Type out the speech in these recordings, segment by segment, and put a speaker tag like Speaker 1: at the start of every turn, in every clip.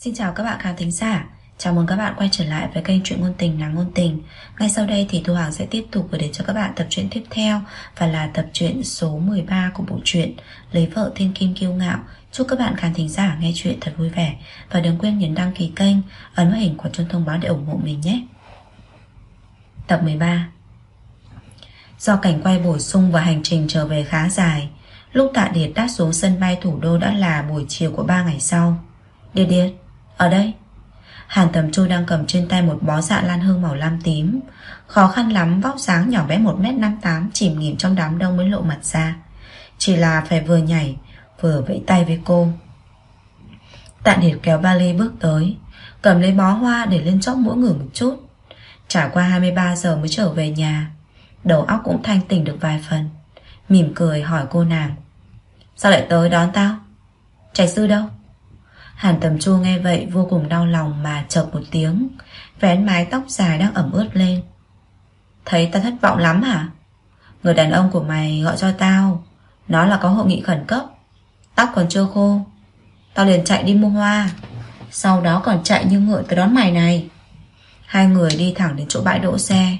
Speaker 1: Xin chào các bạn khán thính giả. Chào mừng các bạn quay trở lại với kênh chuyện ngôn tình là ngôn tình. Ngay sau đây thì Thu Hoàng sẽ tiếp tục gửi đến cho các bạn tập truyện tiếp theo Và là tập truyện số 13 của bộ truyện Lấy vợ thiên kim kiêu ngạo. Chúc các bạn khán thính giả nghe chuyện thật vui vẻ. Và đừng quên nhấn đăng ký kênh Ấn vào hình quả chuông thông báo để ủng hộ mình nhé. Tập 13 Do cảnh quay bổ sung và hành trình trở về khá dài Lúc Tạ Điệt đáp xuống sân bay thủ đô đã là buổi chiều của 3 ngày sau. Điệt Điệt, ở đây. Hàn Tầm Chu đang cầm trên tay một bó dạ lan hương màu lam tím. Khó khăn lắm, vóc dáng nhỏ bé 1m58 Chìm nghỉm trong đám đông mới lộ mặt ra. Chỉ là phải vừa nhảy, Vừa vẫy tay với cô. Tạ Điệt kéo vali bước tới, Cầm lấy bó hoa để lên chóp mũi ngửi một chút. Trải qua 23 giờ mới trở về nhà, Đầu óc cũng thanh tỉnh được vài phần. Mỉm cười hỏi cô nàng, Sao lại tới đón tao? Trạch sư đâu? Hàn tầm chu nghe vậy vô cùng đau lòng mà chợp một tiếng, Vén mái tóc dài đang ẩm ướt lên. Thấy ta thất vọng lắm hả? Người đàn ông của mày gọi cho tao, nó là có hội nghị khẩn cấp, Tóc còn chưa khô, Tao liền chạy đi mua hoa, Sau đó còn chạy như ngựa tới đón mày này. Hai người đi thẳng đến chỗ bãi đỗ xe.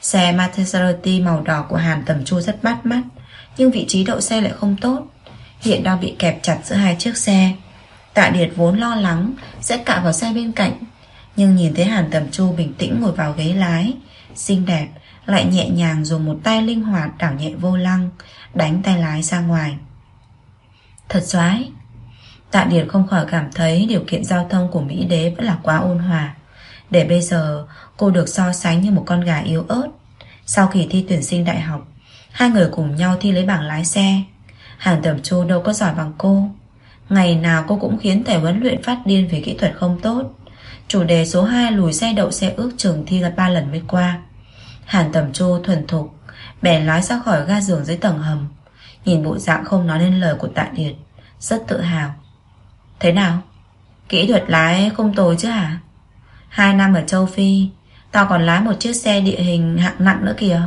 Speaker 1: Xe Maserati màu đỏ của Hàn Tầm Chu rất bắt mắt, Nhưng vị trí đậu xe lại không tốt. Hiện đang bị kẹp chặt giữa hai chiếc xe. Tạ Điệt vốn lo lắng, Sẽ cạ vào xe bên cạnh, Nhưng nhìn thấy Hàn Tầm Chu bình tĩnh ngồi vào ghế lái, Xinh đẹp, Lại nhẹ nhàng dùng một tay linh hoạt đảo nhẹ vô lăng, Đánh tay lái ra ngoài. Thật xoái. Tạ Điệt không khỏi cảm thấy Điều kiện giao thông của Mỹ Đế vẫn là quá ôn hòa. Để bây giờ, Cô được so sánh như một con gà yếu ớt. Sau khi thi tuyển sinh đại học, Hai người cùng nhau thi lấy bảng lái xe. Hàn Tầm Chu đâu có giỏi bằng cô. Ngày nào cô cũng khiến thầy huấn luyện phát điên Về kỹ thuật không tốt Chủ đề số 2 lùi xe đậu xe ước trường thi gần 3 lần mới qua Hàn Tầm Chu thuần thục, Bèn lái ra khỏi ga giường dưới tầng hầm Nhìn bộ dạng không nói nên lời của Tạ Điệt, Rất tự hào Thế nào? Kỹ thuật lái không tồi chứ hả? Hai năm ở châu Phi, Tao còn lái một chiếc xe địa hình hạng nặng nữa kìa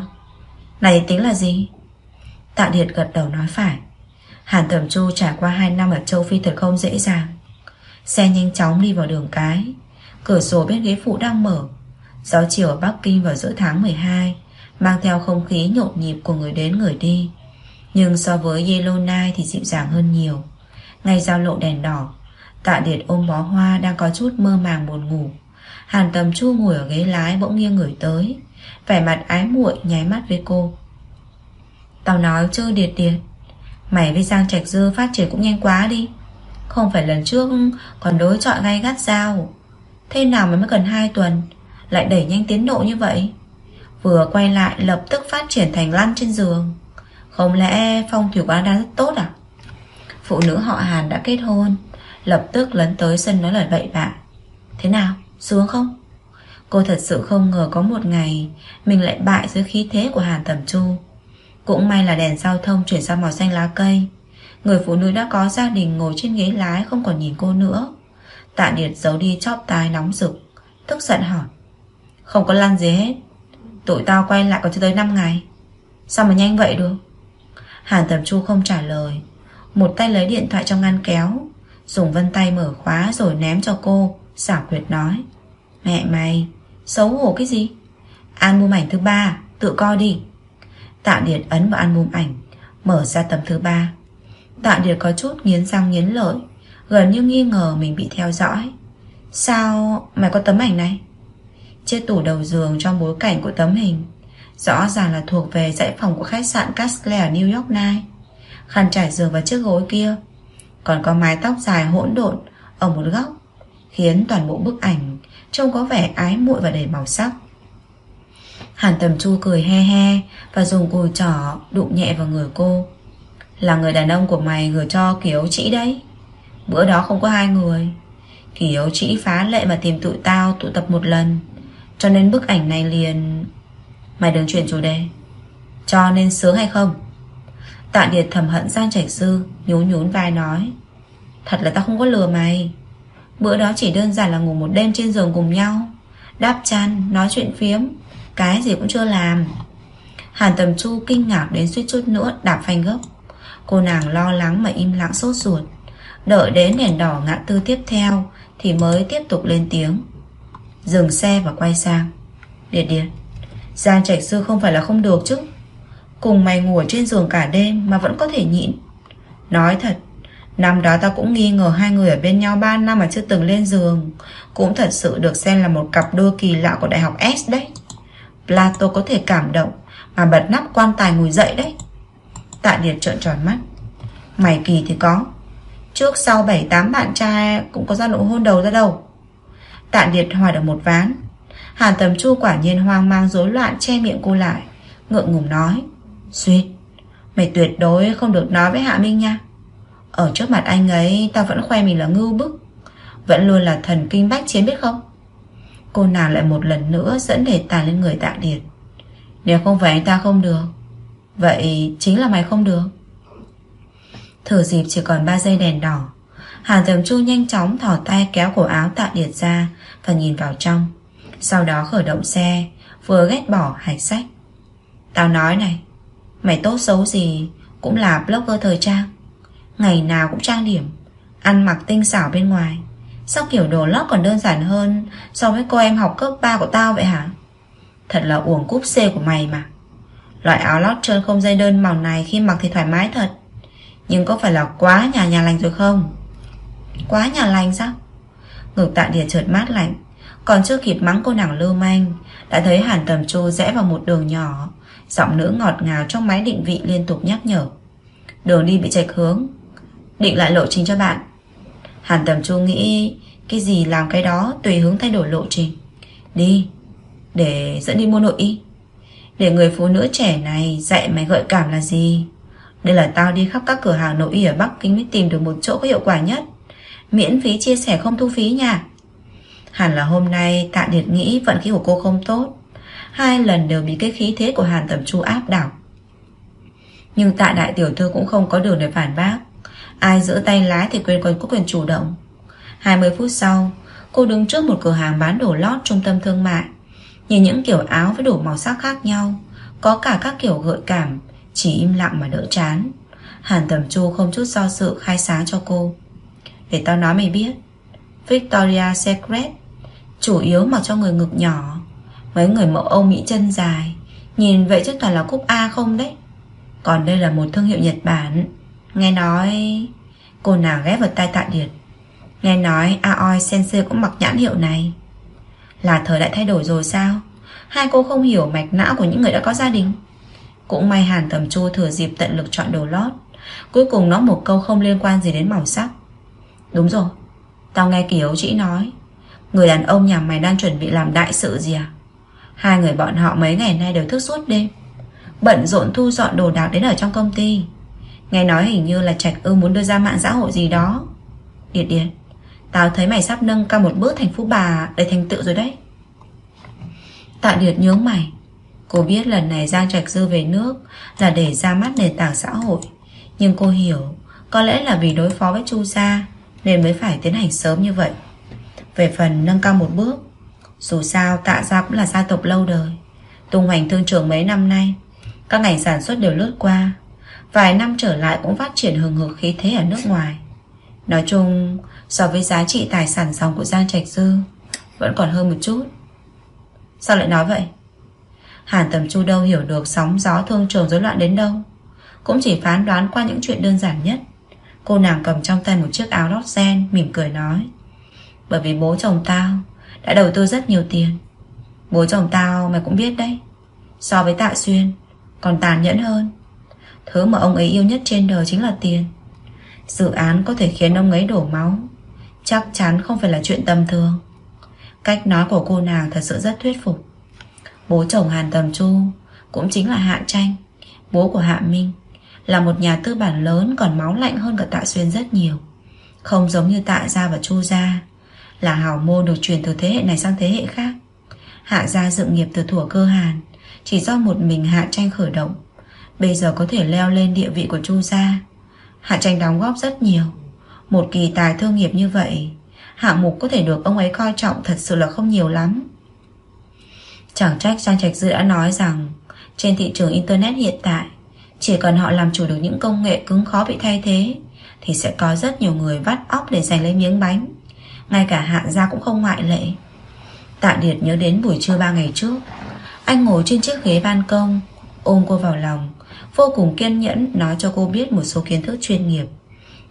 Speaker 1: Này tính là gì? Tạ Điệt gật đầu nói phải Hàn Thẩm Chu trải qua 2 năm ở châu Phi thật không dễ dàng. Xe nhanh chóng đi vào đường cái. Cửa sổ bên ghế phụ đang mở. Gió chiều ở Bắc Kinh vào giữa tháng 12 Mang theo không khí nhộn nhịp của người đến người đi. Nhưng so với Yellowknife thì dịu dàng hơn nhiều. Ngay giao lộ đèn đỏ, Tạ Điệt ôm bó hoa đang có chút mơ màng buồn ngủ. Hàn Tầm Chu ngồi ở ghế lái bỗng nghiêng người tới, Vẻ mặt ái muội nháy mắt với cô. Tao nói chưa điệt điệt Mày với Giang Trạch Dư phát triển cũng nhanh quá đi. Không phải lần trước Còn đối chọi gay gắt sao? Thế nào mà mới cần 2 tuần, Lại đẩy nhanh tiến độ như vậy? Vừa quay lại lập tức phát triển thành lăn trên giường. Không lẽ phong thủy quán đang rất tốt à? Phụ nữ họ Hàn đã kết hôn, Lập tức lấn tới sân nói lời bậy bạ. Thế nào, Sướng không? Cô thật sự không ngờ có một ngày Mình lại bại dưới khí thế của Hàn Tầm Chu. Cũng may là đèn giao thông Chuyển sang màu xanh lá cây. Người phụ nữ đã có gia đình ngồi trên ghế lái Không còn nhìn cô nữa. Tạ Điệt giấu đi chóp tai nóng rực, Tức giận hỏi, Không có lăn gì hết, Tụi tao quay lại còn chưa tới 5 ngày, Sao mà nhanh vậy được? Hàn Tầm Chu không trả lời, Một tay lấy điện thoại trong ngăn kéo, Dùng vân tay mở khóa rồi ném cho cô, Xảo quyệt nói, Mẹ mày, Xấu hổ cái gì? Album ảnh thứ ba, Tự coi đi. Tạ Điệt ấn vào album ảnh, Mở ra tấm thứ ba. Tạ Điệt có chút nghiến răng nghiến lợi, Gần như nghi ngờ mình bị theo dõi. Sao mày có tấm ảnh này? Chiếc tủ đầu giường trong bối cảnh của tấm hình, Rõ ràng là thuộc về dãy phòng của khách sạn Castle ở New York Night Khăn trải giường và chiếc gối kia, Còn có mái tóc dài hỗn độn Ở một góc, Khiến toàn bộ bức ảnh Trông có vẻ ái muội và đầy màu sắc. Hàn tầm chu cười he he Và dùng cùi trỏ đụng nhẹ vào người cô. Là người đàn ông của mày gửi cho Kiều Chị đấy. Bữa đó không có hai người. Kiều Chị phá lệ mà tìm tụi tao tụ tập một lần. Cho nên bức ảnh này liền. Mày đừng chuyển chủ đề. Cho nên sướng hay không? Tạ Điệt thầm hận Giang Trạch Sư Nhún nhún vai nói. Thật là tao không có lừa mày. Bữa đó chỉ đơn giản là ngủ một đêm trên giường cùng nhau. Đáp chăn, nói chuyện phiếm. Cái gì cũng chưa làm. Hàn Tầm Chu kinh ngạc đến suýt chút nữa đạp phanh gốc. Cô nàng lo lắng mà im lặng sốt ruột. Đợi đến đèn đỏ ngã tư tiếp theo Thì mới tiếp tục lên tiếng. Dừng xe và quay sang. Điệt điệt Giang Trạch Sư không phải là không được chứ. Cùng mày ngủ trên giường cả đêm Mà vẫn có thể nhịn. Nói thật, Năm đó ta cũng nghi ngờ hai người ở bên nhau 3 năm mà chưa từng lên giường. Cũng thật sự được xem là một cặp đôi kỳ lạ của đại học S đấy. Plato có thể cảm động Mà bật nắp quan tài ngồi dậy đấy. Tạ Điệt trợn tròn mắt. Mày kỳ thì có. Trước sau 7-8 bạn trai cũng có ra nụ hôn đầu ra đâu. Tạ Điệt hòa được một ván. Hàn Tầm Chu quả nhiên hoang mang, rối loạn, che miệng cô lại, Ngượng ngùng nói Xuyệt Mày tuyệt đối không được nói với Hạ Minh nha. Ở trước mặt anh ấy, Tao vẫn khoe mình là ngưu bức. Vẫn luôn là thần kinh bách chiến biết không? Cô nàng lại một lần nữa Dẫn đề tài lên người tạ điệt? Nếu không phải anh ta không được, Vậy chính là mày không được. Thử dịp chỉ còn 3 giây đèn đỏ Hàn Tầm Chu nhanh chóng thỏ tay kéo cổ áo tạ điệt ra Và nhìn vào trong. Sau đó khởi động xe, Vừa ghét bỏ hạch sách. Tao nói này, Mày tốt xấu gì Cũng là blogger thời trang. Ngày nào cũng trang điểm, Ăn mặc tinh xảo bên ngoài. Sao kiểu đồ lót còn đơn giản hơn So với cô em học cấp 3 của tao vậy hả? Thật là uổng cúp C của mày mà. Loại áo lót trơn không dây đơn màu này Khi mặc thì thoải mái thật. Nhưng có phải là quá nhà nhà lành rồi không? Quá nhà lành sao? Ngực tạ địa chợt mát lạnh. Còn chưa kịp mắng cô nàng lưu manh, Đã thấy hàn tầm chu rẽ vào một đường nhỏ. Giọng nữ ngọt ngào trong máy định vị liên tục nhắc nhở. Đường đi bị chệch hướng. Định lại lộ trình cho bạn. Hàn tầm chu nghĩ Cái gì làm cái đó, tùy hướng thay đổi lộ trình. Đi, Để dẫn đi mua nội y. Để người phụ nữ trẻ này dạy mày gợi cảm là gì? Đây là tao đi khắp các cửa hàng nội y ở Bắc Kinh Mới tìm được một chỗ có hiệu quả nhất. Miễn phí chia sẻ không thu phí nha. Hẳn là hôm nay Tạ Điệt nghĩ vận khí của cô không tốt. Hai lần đều bị cái khí thế của Hàn Tầm Chu áp đảo. Nhưng Tạ Đại Tiểu Thư cũng không có đường để phản bác. Ai giữ tay lái thì quyền còn có quyền chủ động. 20 phút sau, Cô đứng trước một cửa hàng bán đồ lót trung tâm thương mại. Nhìn những kiểu áo với đủ màu sắc khác nhau, Có cả các kiểu gợi cảm, Chỉ im lặng mà đỡ chán. Hàn Tầm Chu không chút do sự khai sáng cho cô. Để tao nói mày biết, Victoria Secret Chủ yếu mặc cho người ngực nhỏ. Mấy người mẫu Âu Mỹ chân dài, Nhìn vậy chắc toàn là cúp A không đấy. Còn đây là một thương hiệu Nhật Bản. Nghe nói Cô nàng ghép vào tay tạ điệt. Nghe nói Aoi Sensei cũng mặc nhãn hiệu này. Là thời đại thay đổi rồi sao? Hai cô không hiểu mạch não của những người đã có gia đình. Cũng may Hàn Tầm Chu thừa dịp tận lực chọn đồ lót. Cuối cùng nó một câu không liên quan gì đến màu sắc. Đúng rồi, Tao nghe Kiều chị nói. Người đàn ông nhà mày đang chuẩn bị làm đại sự gì à? Hai người bọn họ mấy ngày nay đều thức suốt đêm. Bận rộn thu dọn đồ đạc đến ở trong công ty. Nghe nói hình như là Trạch ư muốn đưa ra mạng xã hội gì đó. Điệt điệt Tao thấy mày sắp nâng cao một bước thành phú bà, Đầy thành tựu rồi đấy. Tạ Điệt nhướng mày. Cô biết lần này Giang Trạch Dư về nước Là để ra mắt nền tảng xã hội. Nhưng cô hiểu, Có lẽ là vì đối phó với Chu Gia Nên mới phải tiến hành sớm như vậy. Về phần nâng cao một bước, Dù sao tạ gia cũng là gia tộc lâu đời, Tung hoành thương trường mấy năm nay, Các ngành sản xuất đều lướt qua. Vài năm trở lại cũng phát triển hừng hực khí thế ở nước ngoài. Nói chung So với giá trị tài sản dòng của Giang Trạch Dư Vẫn còn hơn một chút. Sao lại nói vậy? Hàn Tầm Chu đâu hiểu được Sóng gió thương trường rối loạn đến đâu. Cũng chỉ phán đoán qua những chuyện đơn giản nhất. Cô nàng cầm trong tay một chiếc áo lót sen, Mỉm cười nói Bởi vì bố chồng tao Đã đầu tư rất nhiều tiền. Bố chồng tao mày cũng biết đấy. So với Tạ Xuyên Còn tàn nhẫn hơn. Thứ mà ông ấy yêu nhất trên đời chính là tiền. Dự án có thể khiến ông ấy đổ máu. Chắc chắn không phải là chuyện tầm thường. Cách nói của cô nàng thật sự rất thuyết phục. Bố chồng Hàn Tầm Chu Cũng chính là Hạ Tranh, Bố của Hạ Minh, Là một nhà tư bản lớn còn máu lạnh hơn cả Tạ Xuyên rất nhiều. Không giống như Tạ Gia và Chu Gia, Là hào môn được truyền từ thế hệ này sang thế hệ khác. Hạ Gia dựng nghiệp từ thủa cơ Hàn Chỉ do một mình Hạ Tranh khởi động. Bây giờ có thể leo lên địa vị của Chu Gia. Hạ tranh đóng góp rất nhiều. Một kỳ tài thương nghiệp như vậy Hạng mục có thể được ông ấy coi trọng Thật sự là không nhiều lắm. Chẳng trách Trang Trạch Dư đã nói rằng, Trên thị trường Internet hiện tại, Chỉ cần họ làm chủ được những công nghệ cứng khó bị thay thế, Thì sẽ có rất nhiều người vắt óc để giành lấy miếng bánh. Ngay cả hạ gia cũng không ngoại lệ. Tạ Điệt nhớ đến buổi trưa ba ngày trước, Anh ngồi trên chiếc ghế ban công, Ôm cô vào lòng Vô cùng kiên nhẫn nói cho cô biết một số kiến thức chuyên nghiệp,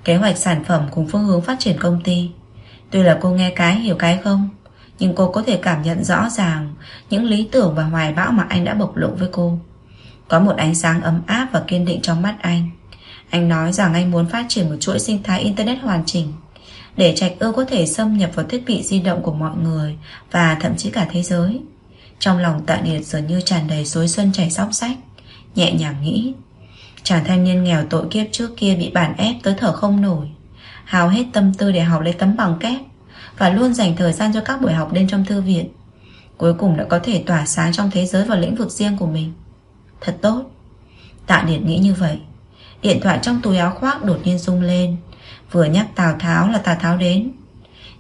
Speaker 1: Kế hoạch sản phẩm cùng phương hướng phát triển công ty. Tuy là cô nghe cái hiểu cái không, Nhưng cô có thể cảm nhận rõ ràng Những lý tưởng và hoài bão mà anh đã bộc lộ với cô. Có một ánh sáng ấm áp và kiên định trong mắt anh. Anh nói rằng anh muốn phát triển một chuỗi sinh thái Internet hoàn chỉnh, Để trạch ư có thể xâm nhập vào thiết bị di động của mọi người Và thậm chí cả thế giới. Trong lòng tạ điệt dường như tràn đầy suối xuân chảy sóc sách. Nhẹ nhàng nghĩ. Chàng thanh niên nghèo tội kiếp trước kia bị bản ép tới thở không nổi Hào hết tâm tư để học lấy tấm bằng kép, Và luôn dành thời gian cho các buổi học đêm trong thư viện. Cuối cùng đã có thể tỏa sáng trong thế giới và lĩnh vực riêng của mình. Thật tốt. Tạ Điển nghĩ như vậy. Điện thoại trong túi áo khoác đột nhiên rung lên. Vừa nhắc Tào Tháo là Tào Tháo đến.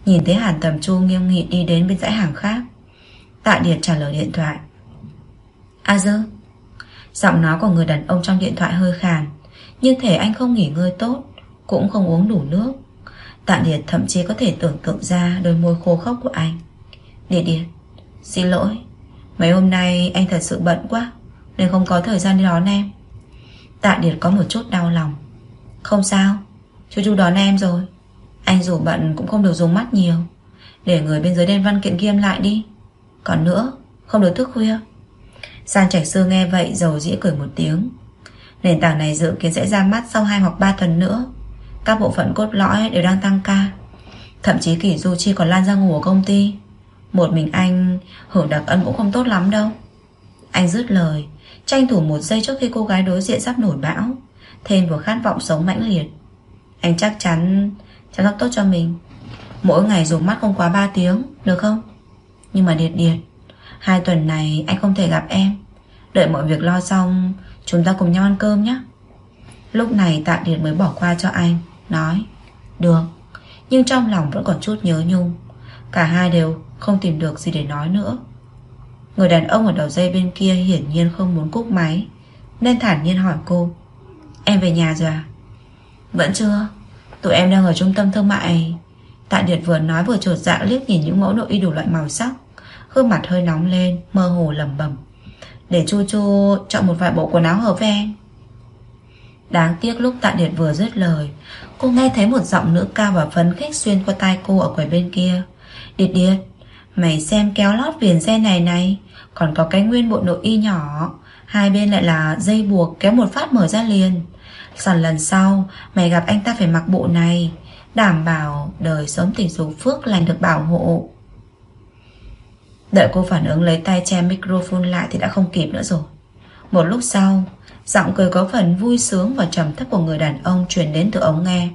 Speaker 1: Nhìn thấy Hàn Tầm Chu nghiêm nghị đi đến bên dãy hàng khác, Tạ Điệt trả lời điện thoại. A dơ Giọng nói của người đàn ông trong điện thoại hơi khàn. Như thể anh không nghỉ ngơi tốt, Cũng không uống đủ nước. Tạ Điệt thậm chí có thể tưởng tượng ra Đôi môi khô khốc của anh. Điệt Điệt, Xin lỗi. Mấy hôm nay anh thật sự bận quá, Nên không có thời gian đi đón em. Tạ Điệt có một chút đau lòng. Không sao Chú chú đón em rồi. Anh dù bận cũng không được dùng mắt nhiều. Để người bên dưới đen văn kiện ghi lại đi. Còn nữa, Không được thức khuya. San Trạch Sư nghe vậy dầu dĩ cười một tiếng. Nền tảng này dự kiến sẽ ra mắt sau 2 hoặc 3 tuần nữa. Các bộ phận cốt lõi đều đang tăng ca. Thậm chí Kỷ Du Chi còn lan ra ngủ ở công ty. Một mình anh, hưởng đặc ân cũng không tốt lắm đâu. Anh dứt lời, Tranh thủ một giây trước khi cô gái đối diện sắp nổi bão. Thêm vừa khát vọng sống mãnh liệt. Anh chắc chắn chăm sóc tốt cho mình. Mỗi ngày dùng mắt không quá 3 tiếng, Được không? Nhưng mà Điệt Điệt. Hai tuần này anh không thể gặp em. Đợi mọi việc lo xong, Chúng ta cùng nhau ăn cơm nhé. Lúc này Tạ Điệt mới bỏ qua cho anh, Nói, Được. Nhưng trong lòng vẫn còn chút nhớ nhung. Cả hai đều không tìm được gì để nói nữa. Người đàn ông ở đầu dây bên kia Hiển nhiên không muốn cúp máy, Nên thản nhiên hỏi cô, Em về nhà rồi à? Vẫn chưa. Tụi em đang ở trung tâm thương mại. Tạ Điệt vừa nói vừa trột dạ liếc nhìn những mẫu nội y đủ loại màu sắc. Gương mặt hơi nóng lên, Mơ hồ lầm bầm Để Chu Chu chọn một vài bộ quần áo hợp với em. Đáng tiếc lúc Tạ Điệt vừa dứt lời, Cô nghe thấy một giọng nữ cao và phấn khích xuyên qua tai cô ở quầy bên kia. Điệt Điệt, Mày xem kéo lót viền xe này này, Còn có cái nguyên bộ nội y nhỏ, Hai bên lại là dây buộc kéo một phát mở ra liền. Sẵn lần sau, Mày gặp anh ta phải mặc bộ này, Đảm bảo đời sống tình dục phước lành được bảo hộ. Đợi cô phản ứng lấy tay che microphone lại Thì đã không kịp nữa rồi. Một lúc sau, Giọng cười có phần vui sướng và trầm thấp của người đàn ông truyền đến từ ống nghe.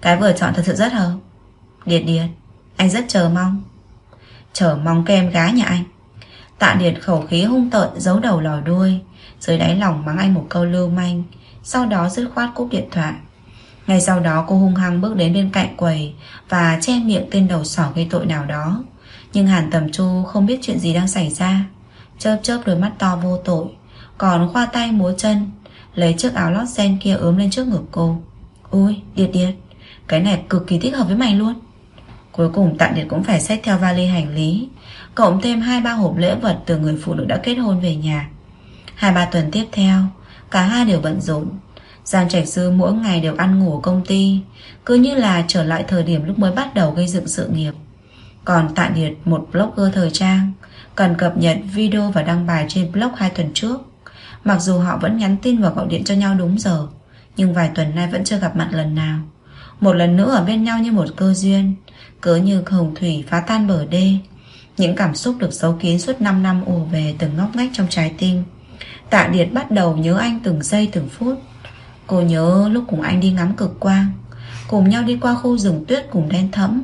Speaker 1: Cái vừa chọn thật sự rất hợp. Điệt điệt Anh rất chờ mong. Chờ mong cái em gái nhà anh. Tạ điệt khẩu khí hung tợn, giấu đầu lòi đuôi, Dưới đáy lòng mắng anh một câu lưu manh, Sau đó dứt khoát cúp điện thoại. Ngay sau đó, cô hung hăng bước đến bên cạnh quầy Và che miệng tên đầu sỏ gây tội nào đó nhưng Hàn Tầm Chu không biết chuyện gì đang xảy ra. Chớp chớp đôi mắt to vô tội, Còn khoa tay múa chân, Lấy chiếc áo lót sen kia ướm lên trước ngực cô. Ui Điệt Điệt, Cái này cực kỳ thích hợp với mày luôn. Cuối cùng Tạm Điệt cũng phải xách theo vali hành lý, Cộng thêm hai ba hộp lễ vật Từ người phụ nữ đã kết hôn về nhà. Hai ba tuần tiếp theo, Cả hai đều bận rộn. Giang Trạch Sư mỗi ngày đều ăn ngủ ở công ty, Cứ như là trở lại thời điểm lúc mới bắt đầu gây dựng sự nghiệp còn Tạ Điệt một blogger thời trang, Cần cập nhật video và đăng bài trên blog hai tuần trước. Mặc dù họ vẫn nhắn tin và gọi điện cho nhau đúng giờ, Nhưng vài tuần nay vẫn chưa gặp mặt lần nào. Một lần nữa ở bên nhau như một cơ duyên, Cứ như hồng thủy phá tan bờ đê. Những cảm xúc được giấu kín suốt 5 năm ùa về từng ngóc ngách trong trái tim. Tạ Điệt bắt đầu nhớ anh từng giây từng phút. Cô nhớ lúc cùng anh đi ngắm cực quang, Cùng nhau đi qua khu rừng tuyết cùng đen thẫm.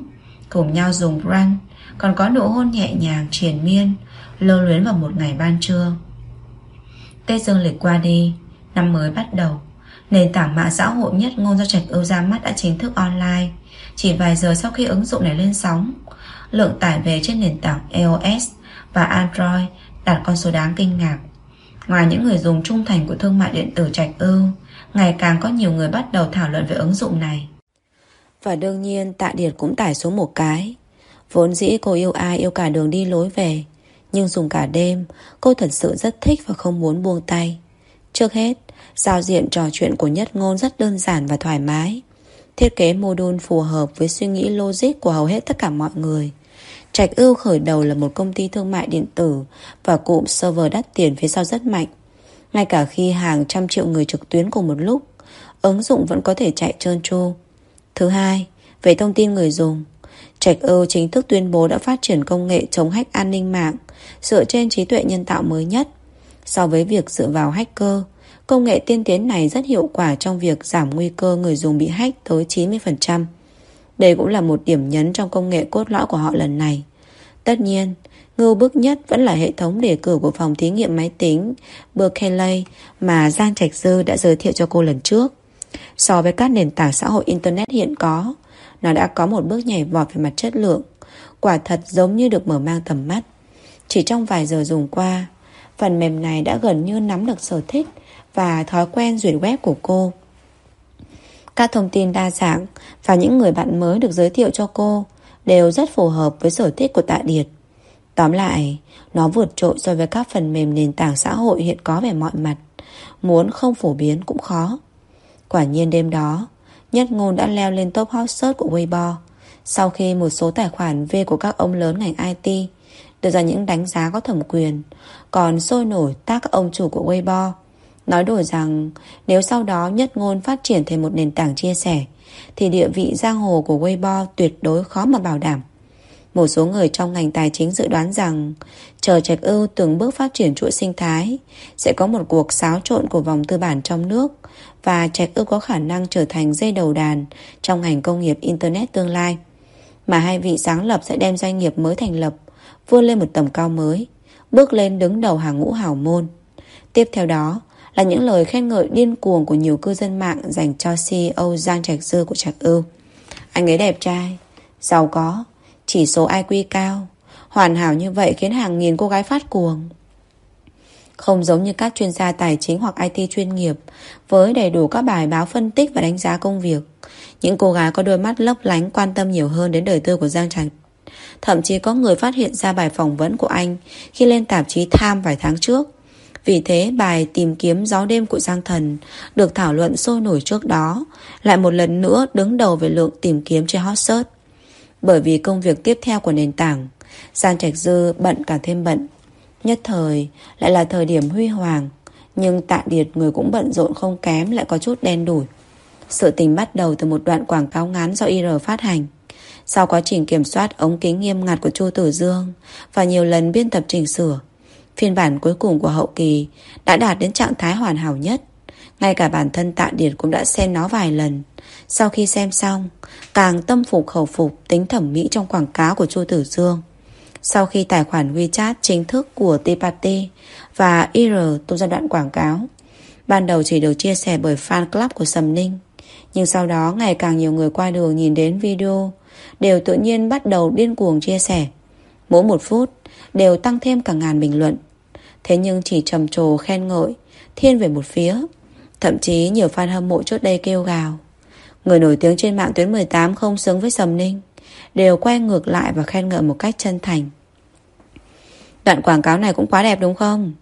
Speaker 1: Cùng nhau dùng brand Còn có nụ hôn nhẹ nhàng triền miên Lơ luyến vào một ngày ban trưa. Tết dương lịch qua đi, Năm mới bắt đầu, Nền tảng mạng xã hội nhất ngôn do trạch ưu ra mắt đã chính thức online. Chỉ vài giờ sau khi ứng dụng này lên sóng, Lượng tải về trên nền tảng iOS và Android đạt con số đáng kinh ngạc. Ngoài những người dùng trung thành của thương mại điện tử trạch ưu Ngày càng có nhiều người bắt đầu thảo luận về ứng dụng này. Và đương nhiên, Tạ Điệt cũng tải xuống một cái. Vốn dĩ cô yêu ai yêu cả đường đi lối về. Nhưng dùng cả đêm, Cô thật sự rất thích và không muốn buông tay. Trước hết, Giao diện trò chuyện của Nhất Ngôn rất đơn giản và thoải mái. Thiết kế module phù hợp với suy nghĩ logic của hầu hết tất cả mọi người. Trạch ưu khởi đầu là một công ty thương mại điện tử Và cụm server đắt tiền phía sau rất mạnh. Ngay cả khi hàng trăm triệu người trực tuyến cùng một lúc, Ứng dụng vẫn có thể chạy trơn tru. Thứ hai Về thông tin người dùng Trạch ưu chính thức tuyên bố đã phát triển công nghệ chống hack an ninh mạng dựa trên trí tuệ nhân tạo mới nhất. So với việc dựa vào hacker, công nghệ tiên tiến này rất hiệu quả trong việc giảm nguy cơ người dùng bị hack tới 90%. Đây cũng là một điểm nhấn trong công nghệ cốt lõi của họ lần này. Tất nhiên, ngưu bức nhất vẫn là hệ thống đề cử của phòng thí nghiệm máy tính Berkeley mà Giang Trạch Dư đã giới thiệu cho cô lần trước. So với các nền tảng xã hội Internet hiện có, nó đã có một bước nhảy vọt về mặt chất lượng. Quả thật giống như được mở mang tầm mắt. Chỉ trong vài giờ dùng qua, phần mềm này đã gần như nắm được sở thích và thói quen duyệt web của cô. Các thông tin đa dạng và những người bạn mới được giới thiệu cho cô đều rất phù hợp với sở thích của Tạ Điệt. Tóm lại, nó vượt trội so với các phần mềm nền tảng xã hội hiện có về mọi mặt. Muốn không phổ biến cũng khó. Quả nhiên đêm đó, Nhất Ngôn đã leo lên top hot search của Weibo sau khi một số tài khoản V của các ông lớn ngành IT đưa ra những đánh giá có thẩm quyền, còn sôi nổi tác các ông chủ của Weibo. Nói đổi rằng nếu sau đó Nhất Ngôn phát triển thành một nền tảng chia sẻ thì địa vị giang hồ của Weibo tuyệt đối khó mà bảo đảm. Một số người trong ngành tài chính dự đoán rằng chờ Trạch Ưu từng bước phát triển chuỗi sinh thái sẽ có một cuộc xáo trộn của vòng tư bản trong nước và Trạch Ưu có khả năng trở thành dây đầu đàn trong ngành công nghiệp Internet tương lai. Mà hai vị sáng lập sẽ đem doanh nghiệp mới thành lập vươn lên một tầm cao mới, bước lên đứng đầu hàng ngũ hảo môn. Tiếp theo đó là những lời khen ngợi điên cuồng của nhiều cư dân mạng dành cho CEO Giang Trạch Dư của Trạch Ưu. Anh ấy đẹp trai, giàu có, chỉ số IQ cao, hoàn hảo như vậy khiến hàng nghìn cô gái phát cuồng. Không giống như các chuyên gia tài chính hoặc IT chuyên nghiệp với đầy đủ các bài báo phân tích và đánh giá công việc. Những cô gái có đôi mắt lấp lánh quan tâm nhiều hơn đến đời tư của Giang Trạch. Thậm chí có người phát hiện ra bài phỏng vấn của anh khi lên tạp chí Tham vài tháng trước. Vì thế bài tìm kiếm gió đêm của Giang Thần được thảo luận sôi nổi trước đó lại một lần nữa đứng đầu về lượng tìm kiếm trên hot search. Bởi vì công việc tiếp theo của nền tảng, Giang Trạch Dư bận cả thêm bận. Nhất thời, lại là thời điểm huy hoàng. Nhưng tạ điệt người cũng bận rộn không kém Lại có chút đen đủi. Sự tình bắt đầu từ một đoạn quảng cáo ngắn Do IR phát hành. Sau quá trình kiểm soát ống kính nghiêm ngặt của Chu Tử Dương Và nhiều lần biên tập chỉnh sửa, Phiên bản cuối cùng của hậu kỳ Đã đạt đến trạng thái hoàn hảo nhất. Ngay cả bản thân tạ điệt cũng đã xem nó vài lần. Sau khi xem xong, Càng tâm phục khẩu phục, tính thẩm mỹ trong quảng cáo của Chu Tử Dương sau khi tài khoản WeChat chính thức của Tipati và IR tung ra đoạn quảng cáo. Ban đầu chỉ được chia sẻ bởi fan club của Sầm Ninh. Nhưng sau đó ngày càng nhiều người qua đường nhìn đến video đều tự nhiên bắt đầu điên cuồng chia sẻ. Mỗi một phút đều tăng thêm cả ngàn bình luận. Thế nhưng chỉ trầm trồ khen ngợi, thiên về một phía. Thậm chí nhiều fan hâm mộ trước đây kêu gào. Người nổi tiếng trên mạng tuyến 18 không xứng với Sầm Ninh đều quay ngược lại và khen ngợi một cách chân thành. Đoạn quảng cáo này cũng quá đẹp đúng không?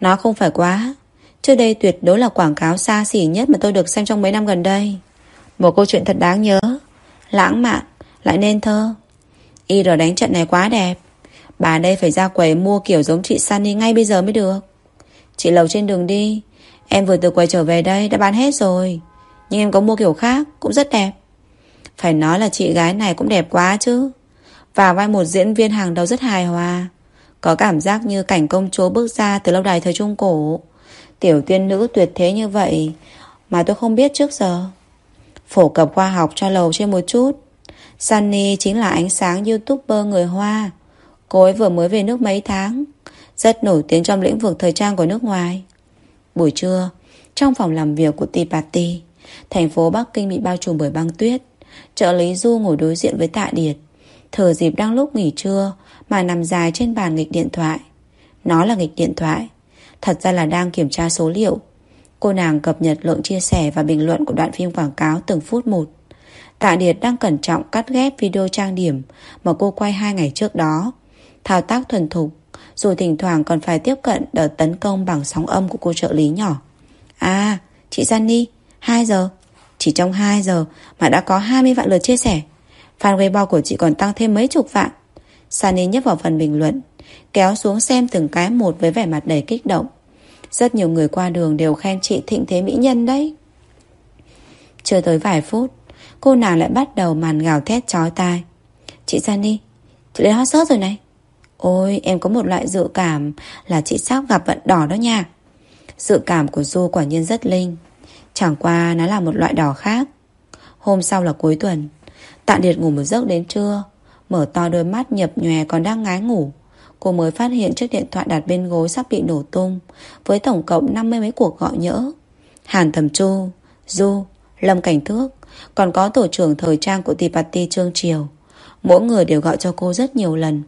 Speaker 1: Nó không phải quá. Trước đây tuyệt đối là quảng cáo xa xỉ nhất mà tôi được xem trong mấy năm gần đây. Một câu chuyện thật đáng nhớ. Lãng mạn, lại nên thơ. Y rồi đánh trận này quá đẹp. Bà đây phải ra quầy mua kiểu giống chị Sunny ngay bây giờ mới được. Chị lầu trên đường đi. Em vừa từ quầy trở về đây đã bán hết rồi. Nhưng em có mua kiểu khác, cũng rất đẹp. Phải nói là chị gái này cũng đẹp quá chứ. Và vai một diễn viên hàng đầu rất hài hòa. Có cảm giác như cảnh công chúa bước ra từ lâu đài thời Trung Cổ. Tiểu tiên nữ tuyệt thế như vậy Mà tôi không biết trước giờ. Phổ cập khoa học cho lầu trên một chút. Sunny chính là ánh sáng youtuber người Hoa. Cô ấy vừa mới về nước mấy tháng. Rất nổi tiếng trong lĩnh vực thời trang của nước ngoài. Buổi trưa, Trong phòng làm việc của Tea Party Thành phố Bắc Kinh bị bao trùm bởi băng tuyết. Trợ lý Du ngồi đối diện với tạ điệt Thở dịp đang lúc nghỉ trưa Mà nằm dài trên bàn nghịch điện thoại Nó là nghịch điện thoại Thật ra là đang kiểm tra số liệu Cô nàng cập nhật lượng chia sẻ và bình luận của đoạn phim quảng cáo từng phút một Tạ Điệt đang cẩn trọng cắt ghép video trang điểm mà cô quay hai ngày trước đó. Thao tác thuần thục, dù thỉnh thoảng còn phải tiếp cận đợt tấn công bằng sóng âm của cô trợ lý nhỏ. À, chị Sunny, 2 giờ. Chỉ trong 2 giờ mà đã có 20 vạn lượt chia sẻ. Fan Weibo của chị còn tăng thêm mấy chục vạn. Sunny nhấp vào phần bình luận, kéo xuống xem từng cái một với vẻ mặt đầy kích động. Rất nhiều người qua đường đều khen chị thịnh thế mỹ nhân đấy. Chưa tới vài phút, cô nàng lại bắt đầu màn gào thét chói tai. Chị Sunny, chị lên hot search rồi này. Ôi, em có một loại dự cảm là chị sắp gặp vận đỏ đó nha. Dự cảm của Du quả nhiên rất linh. Chẳng qua nó là một loại đỏ khác. Hôm sau là cuối tuần. Tạ Điệt ngủ một giấc đến trưa. Mở to đôi mắt nhập nhòe còn đang ngái ngủ. Cô mới phát hiện chiếc điện thoại đặt bên gối sắp bị nổ tung. Với tổng cộng 50 mấy cuộc gọi nhỡ. Hàn Thầm Chu, Du, Lâm Cảnh Thước. Còn có tổ trưởng thời trang của Tipati Trương Triều. Mỗi người đều gọi cho cô rất nhiều lần.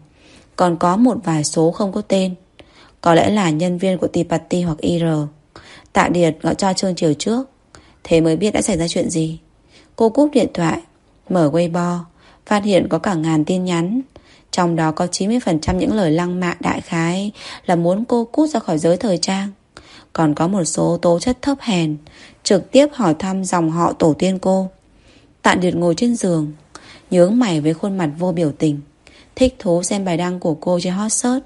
Speaker 1: Còn có một vài số không có tên Có lẽ là nhân viên của Tipati hoặc IR Tạ Điệt gọi cho Trương Triều trước Thế mới biết đã xảy ra chuyện gì. Cô cúp điện thoại, Mở Weibo, Phát hiện có cả ngàn tin nhắn. Trong đó có 90% những lời lăng mạ đại khái Là muốn cô cút ra khỏi giới thời trang. Còn có một số tố chất thấp hèn, Trực tiếp hỏi thăm dòng họ tổ tiên cô. Tạ Điệt ngồi trên giường, Nhướng mày với khuôn mặt vô biểu tình. Thích thú xem bài đăng của cô trên hot search.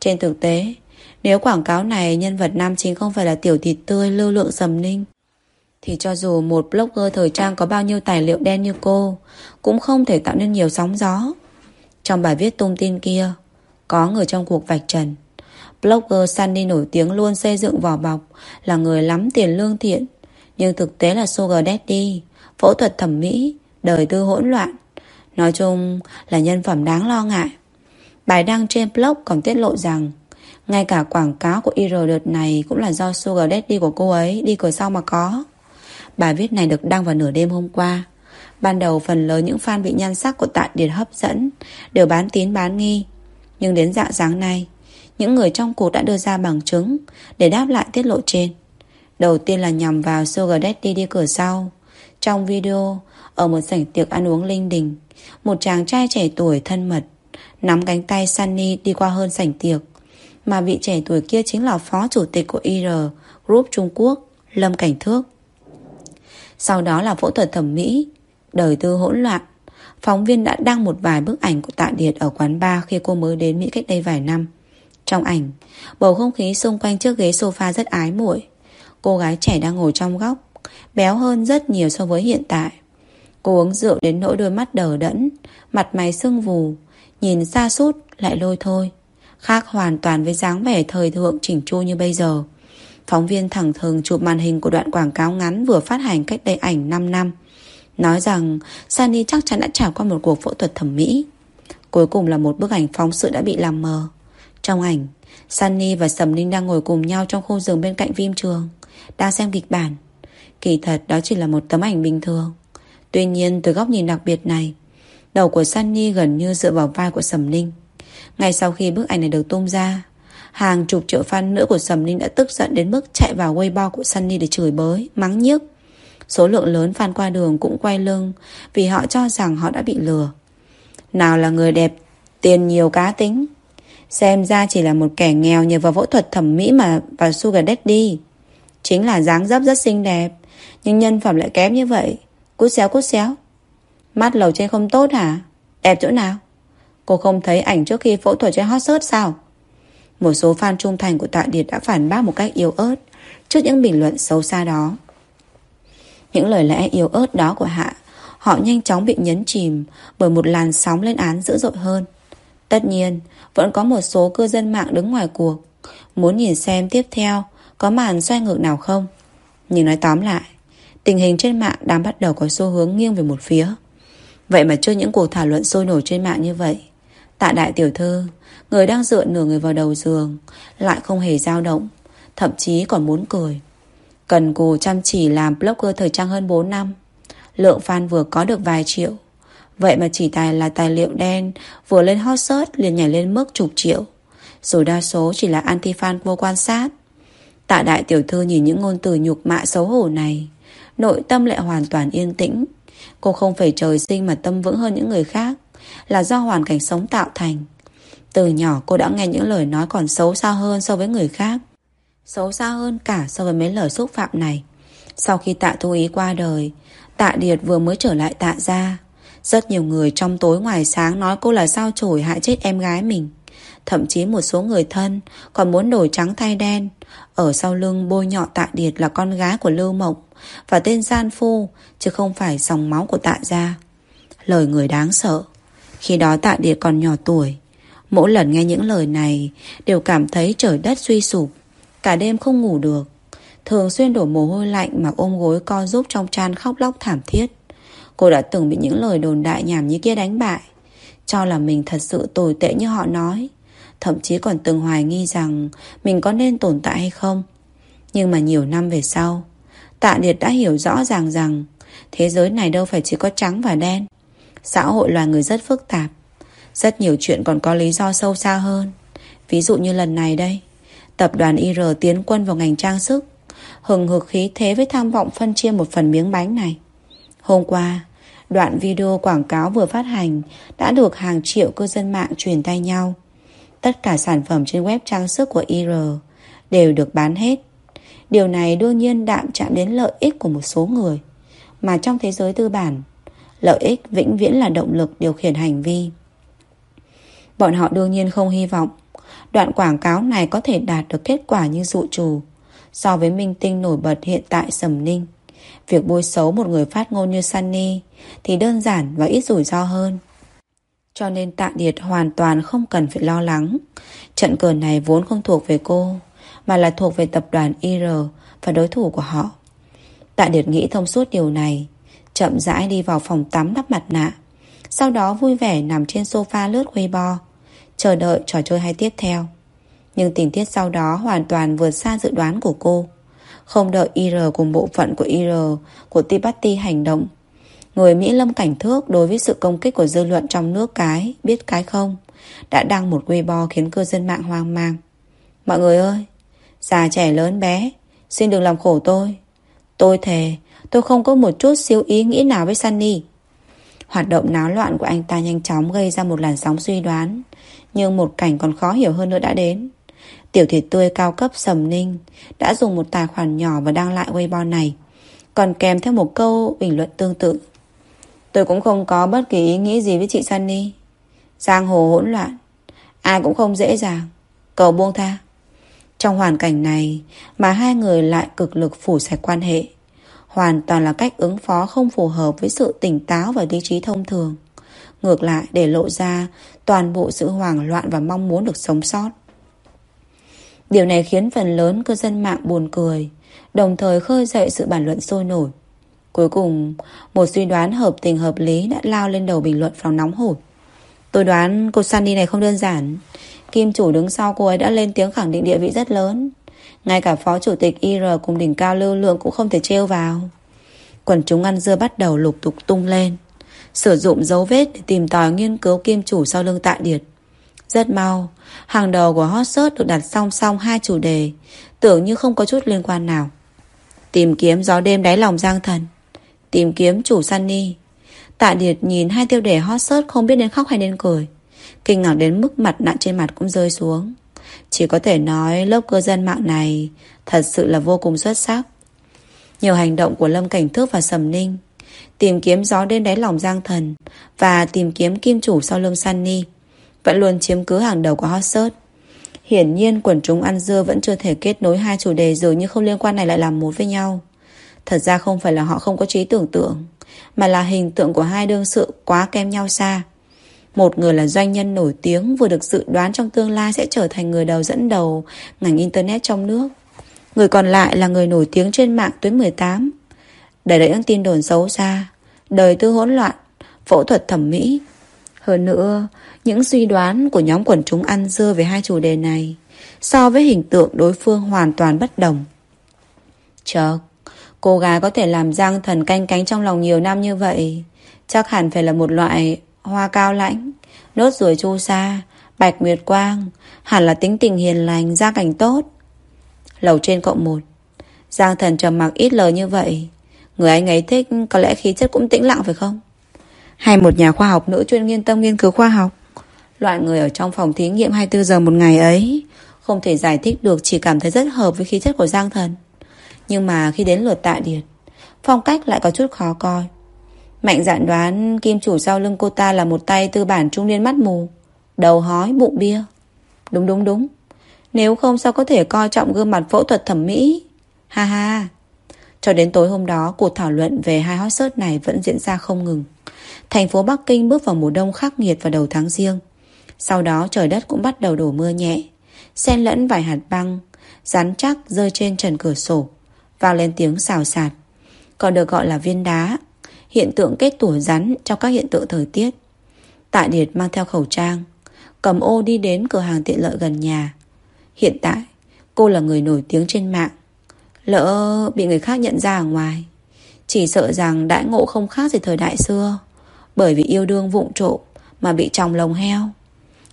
Speaker 1: Trên thực tế, Nếu quảng cáo này nhân vật nam chính không phải là tiểu thịt tươi, lưu lượng sầm ninh thì cho dù một blogger thời trang có bao nhiêu tài liệu đen như cô, Cũng không thể tạo nên nhiều sóng gió. Trong bài viết tung tin kia, Có người trong cuộc vạch trần. Blogger Sunny nổi tiếng luôn xây dựng vỏ bọc, Là người lắm tiền lương thiện. Nhưng thực tế là sugar daddy, Phẫu thuật thẩm mỹ, Đời tư hỗn loạn. Nói chung là nhân phẩm đáng lo ngại. Bài đăng trên blog còn tiết lộ rằng, Ngay cả quảng cáo của IR đợt này Cũng là do Sugar Daddy của cô ấy Đi cửa sau mà có. Bài viết này được đăng vào nửa đêm hôm qua. Ban đầu phần lớn những fan bị nhan sắc của Tạ Điệt hấp dẫn, Đều bán tín bán nghi. Nhưng đến dạng sáng nay, Những người trong cuộc đã đưa ra bằng chứng Để đáp lại tiết lộ trên. Đầu tiên là nhằm vào Sugar Daddy đi cửa sau. Trong video, Ở một sảnh tiệc ăn uống linh đình, một chàng trai trẻ tuổi thân mật Nắm cánh tay Sunny đi qua hơn sảnh tiệc. Mà vị trẻ tuổi kia chính là phó chủ tịch của IR Group Trung Quốc, Lâm Cảnh Thước. Sau đó là phẫu thuật thẩm mỹ, Đời tư hỗn loạn. Phóng viên đã đăng một vài bức ảnh của Tạ Điệt Ở quán bar khi cô mới đến Mỹ cách đây vài năm. Trong ảnh, Bầu không khí xung quanh chiếc ghế sofa rất ái muội. Cô gái trẻ đang ngồi trong góc, Béo hơn rất nhiều so với hiện tại. Cô uống rượu đến nỗi đôi mắt đờ đẫn, Mặt mày sưng vù, Nhìn xa sút lại lôi thôi, Khác hoàn toàn với dáng vẻ thời thượng chỉnh chu như bây giờ. Phóng viên thẳng thường chụp màn hình của đoạn quảng cáo ngắn vừa phát hành cách đây ảnh 5 năm. Nói rằng, Sunny chắc chắn đã trải qua một cuộc phẫu thuật thẩm mỹ. Cuối cùng là một bức ảnh phóng sự đã bị làm mờ. Trong ảnh, Sunny và Sầm Ninh đang ngồi cùng nhau trong khu giường bên cạnh phim trường, Đang xem kịch bản. Kỳ thật, đó chỉ là một tấm ảnh bình thường. Tuy nhiên, từ góc nhìn đặc biệt này, Đầu của Sunny gần như dựa vào vai của Sầm Ninh. Ngay sau khi bức ảnh này được tung ra Hàng chục triệu fan nữa của Sầm Ninh đã tức giận đến mức chạy vào Weibo của Sunny để chửi bới, mắng nhiếc. Số lượng lớn fan qua đường cũng quay lưng vì họ cho rằng họ đã bị lừa. Nào là người đẹp, tiền nhiều cá tính. Xem ra chỉ là một kẻ nghèo nhờ vào phẫu thuật thẩm mỹ mà vào Sugar Daddy. Chính là dáng dấp rất xinh đẹp, nhưng nhân phẩm lại kém như vậy. Cút xéo cút xéo Mắt lầu trên không tốt hả Đẹp chỗ nào Cô không thấy ảnh trước khi phẫu thuật trên hot search sao một số fan trung thành của Tạ Điệt đã phản bác một cách yếu ớt Trước những bình luận xấu xa đó. Những lời lẽ yếu ớt đó của Hạ, Họ nhanh chóng bị nhấn chìm Bởi một làn sóng lên án dữ dội hơn. Tất nhiên, Vẫn có một số cư dân mạng đứng ngoài cuộc, Muốn nhìn xem tiếp theo Có màn xoay ngược nào không. Nhưng nói tóm lại, Tình hình trên mạng đang bắt đầu có xu hướng nghiêng về một phía. Vậy mà trước những cuộc thảo luận sôi nổi trên mạng như vậy, Tạ đại tiểu thư Người đang dựa nửa người vào đầu giường, Lại không hề dao động, Thậm chí còn muốn cười. Cần cù chăm chỉ làm blogger thời trang hơn 4 năm. Lượng fan vừa có được vài triệu. Vậy mà chỉ tài là tài liệu đen, Vừa lên hot search liền nhảy lên mức chục triệu. Rồi đa số chỉ là anti-fan vô quan sát. Tạ đại tiểu thư nhìn những ngôn từ nhục mạ xấu hổ này, Nội tâm lại hoàn toàn yên tĩnh. Cô không phải trời sinh mà tâm vững hơn những người khác, Là do hoàn cảnh sống tạo thành. Từ nhỏ cô đã nghe những lời nói còn xấu xa hơn so với người khác. Xấu xa hơn cả so với mấy lời xúc phạm này. Sau khi tạ thu ý qua đời, Tạ Điệt vừa mới trở lại tạ ra Rất nhiều người trong tối ngoài sáng nói cô là sao chổi hại chết em gái mình. Thậm chí một số người thân còn muốn đổi trắng thay đen. Ở sau lưng bôi nhọ tạ điệt là con gái của Lưu Mộng Và tên gian phu, Chứ không phải dòng máu của tạ gia. Lời người đáng sợ. Khi đó tạ điệt còn nhỏ tuổi Mỗi lần nghe những lời này, Đều cảm thấy trời đất suy sụp, Cả đêm không ngủ được. Thường xuyên đổ mồ hôi lạnh mà ôm gối co giúp trong chan khóc lóc thảm thiết. Cô đã từng bị những lời đồn đại nhảm như kia đánh bại, Cho là mình thật sự tồi tệ như họ nói. Thậm chí còn từng hoài nghi rằng Mình có nên tồn tại hay không. Nhưng mà nhiều năm về sau, Tạ Điệt đã hiểu rõ ràng rằng Thế giới này đâu phải chỉ có trắng và đen. Xã hội loài người rất phức tạp rất nhiều chuyện còn có lý do sâu xa hơn Ví dụ như lần này đây Tập đoàn IR tiến quân vào ngành trang sức Hừng hực khí thế với tham vọng phân chia một phần miếng bánh này Hôm qua Đoạn video quảng cáo vừa phát hành Đã được hàng triệu cư dân mạng truyền tay nhau Tất cả sản phẩm trên web trang sức của IR đều được bán hết. Điều này đương nhiên đạm chạm đến lợi ích của một số người. Mà trong thế giới tư bản, lợi ích vĩnh viễn là động lực điều khiển hành vi. Bọn họ đương nhiên không hy vọng đoạn quảng cáo này có thể đạt được kết quả như dụ trù. So với minh tinh nổi bật hiện tại Sầm Ninh, việc bôi xấu một người phát ngôn như Sunny thì đơn giản và ít rủi ro hơn. Cho nên Tạ Điệt hoàn toàn không cần phải lo lắng. Trận cờ này vốn không thuộc về cô, mà là thuộc về tập đoàn IR và đối thủ của họ. Tạ Điệt nghĩ thông suốt điều này, chậm rãi đi vào phòng tắm đắp mặt nạ. Sau đó vui vẻ nằm trên sofa lướt Weibo, chờ đợi trò chơi hay tiếp theo. Nhưng tình tiết sau đó hoàn toàn vượt xa dự đoán của cô. Không đợi IR cùng bộ phận của IR của Tibati hành động Người Mỹ Lâm Cảnh Thước đối với sự công kích của dư luận trong nước cái, biết cái không, đã đăng một Weibo khiến cư dân mạng hoang mang. Mọi người ơi, già trẻ lớn bé, xin đừng làm khổ tôi. Tôi thề, tôi không có một chút siêu ý nghĩ nào với Sunny. Hoạt động náo loạn của anh ta nhanh chóng gây ra một làn sóng suy đoán, nhưng một cảnh còn khó hiểu hơn nữa đã đến. Tiểu thịt tươi cao cấp Sầm Ninh đã dùng một tài khoản nhỏ và đăng lại Weibo này, còn kèm theo một câu bình luận tương tự. Tôi cũng không có bất kỳ ý nghĩ gì với chị Sunny Giang hồ hỗn loạn Ai cũng không dễ dàng Cầu buông tha Trong hoàn cảnh này Mà hai người lại cực lực phủ sạch quan hệ Hoàn toàn là cách ứng phó không phù hợp với sự tỉnh táo và lý trí thông thường Ngược lại để lộ ra toàn bộ sự hoảng loạn và mong muốn được sống sót Điều này khiến phần lớn cư dân mạng buồn cười Đồng thời khơi dậy sự bản luận sôi nổi Cuối cùng, một suy đoán hợp tình hợp lý đã lao lên đầu bình luận phòng nóng hổi. Tôi đoán cô Sunny này không đơn giản. Kim chủ đứng sau cô ấy đã lên tiếng khẳng định địa vị rất lớn. Ngay cả phó chủ tịch IR cùng đỉnh cao lưu lượng cũng không thể trêu vào. Quần chúng ăn dưa bắt đầu lục tục tung lên. Sử dụng dấu vết để tìm tòi nghiên cứu kim chủ sau lưng tạ điệt. Rất mau, hàng đầu của hot search được đặt song song hai chủ đề, tưởng như không có chút liên quan nào. Tìm kiếm gió đêm đáy lòng giang thần. Tìm kiếm chủ Sunny. Tạ Điệt nhìn hai tiêu đề hot search Không biết nên khóc hay nên cười. Kinh ngạc đến mức mặt nặng trên mặt cũng rơi xuống. Chỉ có thể nói lớp cư dân mạng này Thật sự là vô cùng xuất sắc. Nhiều hành động của Lâm Cảnh Thước và Sầm Ninh Tìm kiếm gió đến đáy lòng Giang Thần Và tìm kiếm kim chủ sau lưng Sunny. Vẫn luôn chiếm cứ hàng đầu của hot search. Hiển nhiên quần chúng ăn dưa vẫn chưa thể kết nối hai chủ đề dường như không liên quan này lại làm một với nhau. Thật ra không phải là họ không có trí tưởng tượng, Mà là hình tượng của hai đương sự quá kém nhau xa. Một người là doanh nhân nổi tiếng Vừa được dự đoán trong tương lai sẽ trở thành người đầu dẫn đầu Ngành Internet trong nước. Người còn lại là người nổi tiếng trên mạng tuyến 18 để đẩy những tin đồn xấu xa. Đời tư hỗn loạn Phẫu thuật thẩm mỹ. Hơn nữa Những suy đoán của nhóm quần chúng ăn dưa về hai chủ đề này So với hình tượng đối phương hoàn toàn bất đồng. Chợt Cô gái có thể làm Giang thần canh cánh trong lòng nhiều năm như vậy Chắc hẳn phải là một loại hoa cao lãnh Nốt ruồi chu sa Bạch Nguyệt Quang Hẳn là tính tình hiền lành, gia cảnh tốt. Lầu trên cộng một Giang thần trầm mặc ít lời như vậy Người anh ấy thích, có lẽ khí chất cũng tĩnh lặng phải không? Hay một nhà khoa học nữ chuyên nghiên tâm nghiên cứu khoa học? Loại người ở trong phòng thí nghiệm 24 giờ một ngày ấy, Không thể giải thích được, Chỉ cảm thấy rất hợp với khí chất của Giang Thần. Nhưng mà khi đến lượt tạ điệt Phong cách lại có chút khó coi. Mạnh dạn đoán Kim chủ sau lưng cô ta là một tay tư bản trung niên mắt mù, Đầu hói, bụng bia. Đúng đúng đúng. Nếu không sao có thể coi trọng gương mặt phẫu thuật thẩm mỹ. Ha ha. Cho đến tối hôm đó, Cuộc thảo luận về hai hot search này Vẫn diễn ra không ngừng. Thành phố Bắc Kinh bước vào mùa đông khắc nghiệt vào đầu tháng riêng. Sau đó, trời đất cũng bắt đầu đổ mưa nhẹ. Xen lẫn vài hạt băng, Rắn chắc rơi trên trần cửa sổ, Vang lên tiếng xào xạc, Còn được gọi là viên đá. Hiện tượng kết tủa rắn trong các hiện tượng thời tiết. Tạ Điệt mang theo khẩu trang, Cầm ô đi đến cửa hàng tiện lợi gần nhà. Hiện tại, Cô là người nổi tiếng trên mạng. Lỡ bị người khác nhận ra ở ngoài, Chỉ sợ rằng đãi ngộ không khác gì thời đại xưa. Bởi vì yêu đương vụng trộm Mà bị trong lồng heo.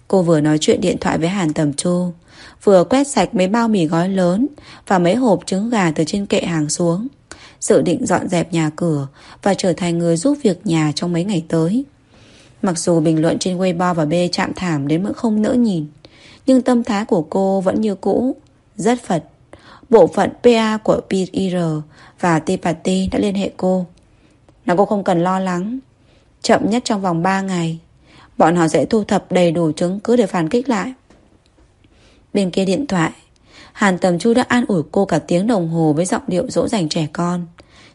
Speaker 1: Cô vừa nói chuyện điện thoại với Hàn Tầm Chu, Vừa quét sạch mấy bao mì gói lớn Và mấy hộp trứng gà từ trên kệ hàng xuống, Dự định dọn dẹp nhà cửa Và trở thành người giúp việc nhà trong mấy ngày tới. Mặc dù bình luận trên Weibo và B chạm thảm đến mức không nỡ nhìn, Nhưng tâm thái của cô vẫn như cũ, Rất phật. Bộ phận PA của PIR và TPT đã liên hệ cô. Nó cô không cần lo lắng. Chậm nhất trong vòng 3 ngày, Bọn họ sẽ thu thập đầy đủ chứng cứ để phản kích lại. Bên kia điện thoại, Hàn Tầm Chu đã an ủi cô cả tiếng đồng hồ với giọng điệu dỗ dành trẻ con.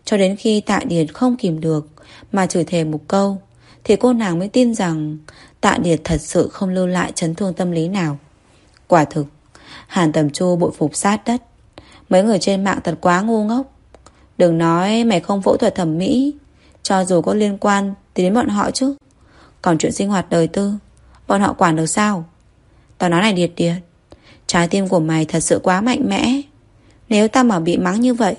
Speaker 1: Cho đến khi Tạ Điệt không kìm được Mà chửi thề một câu, thì cô nàng mới tin rằng Tạ Điệt thật sự không lưu lại chấn thương tâm lý nào. Quả thực, Hàn Tầm Chu bội phục sát đất. Mấy người trên mạng thật quá ngu ngốc. Đừng nói mày không phẫu thuật thẩm mỹ. Cho dù có liên quan Thì đến bọn họ chứ. Còn chuyện sinh hoạt đời tư, Bọn họ quản được sao? Tao nói này Điệt Điệt, Trái tim của mày thật sự quá mạnh mẽ. Nếu tao mà bị mắng như vậy,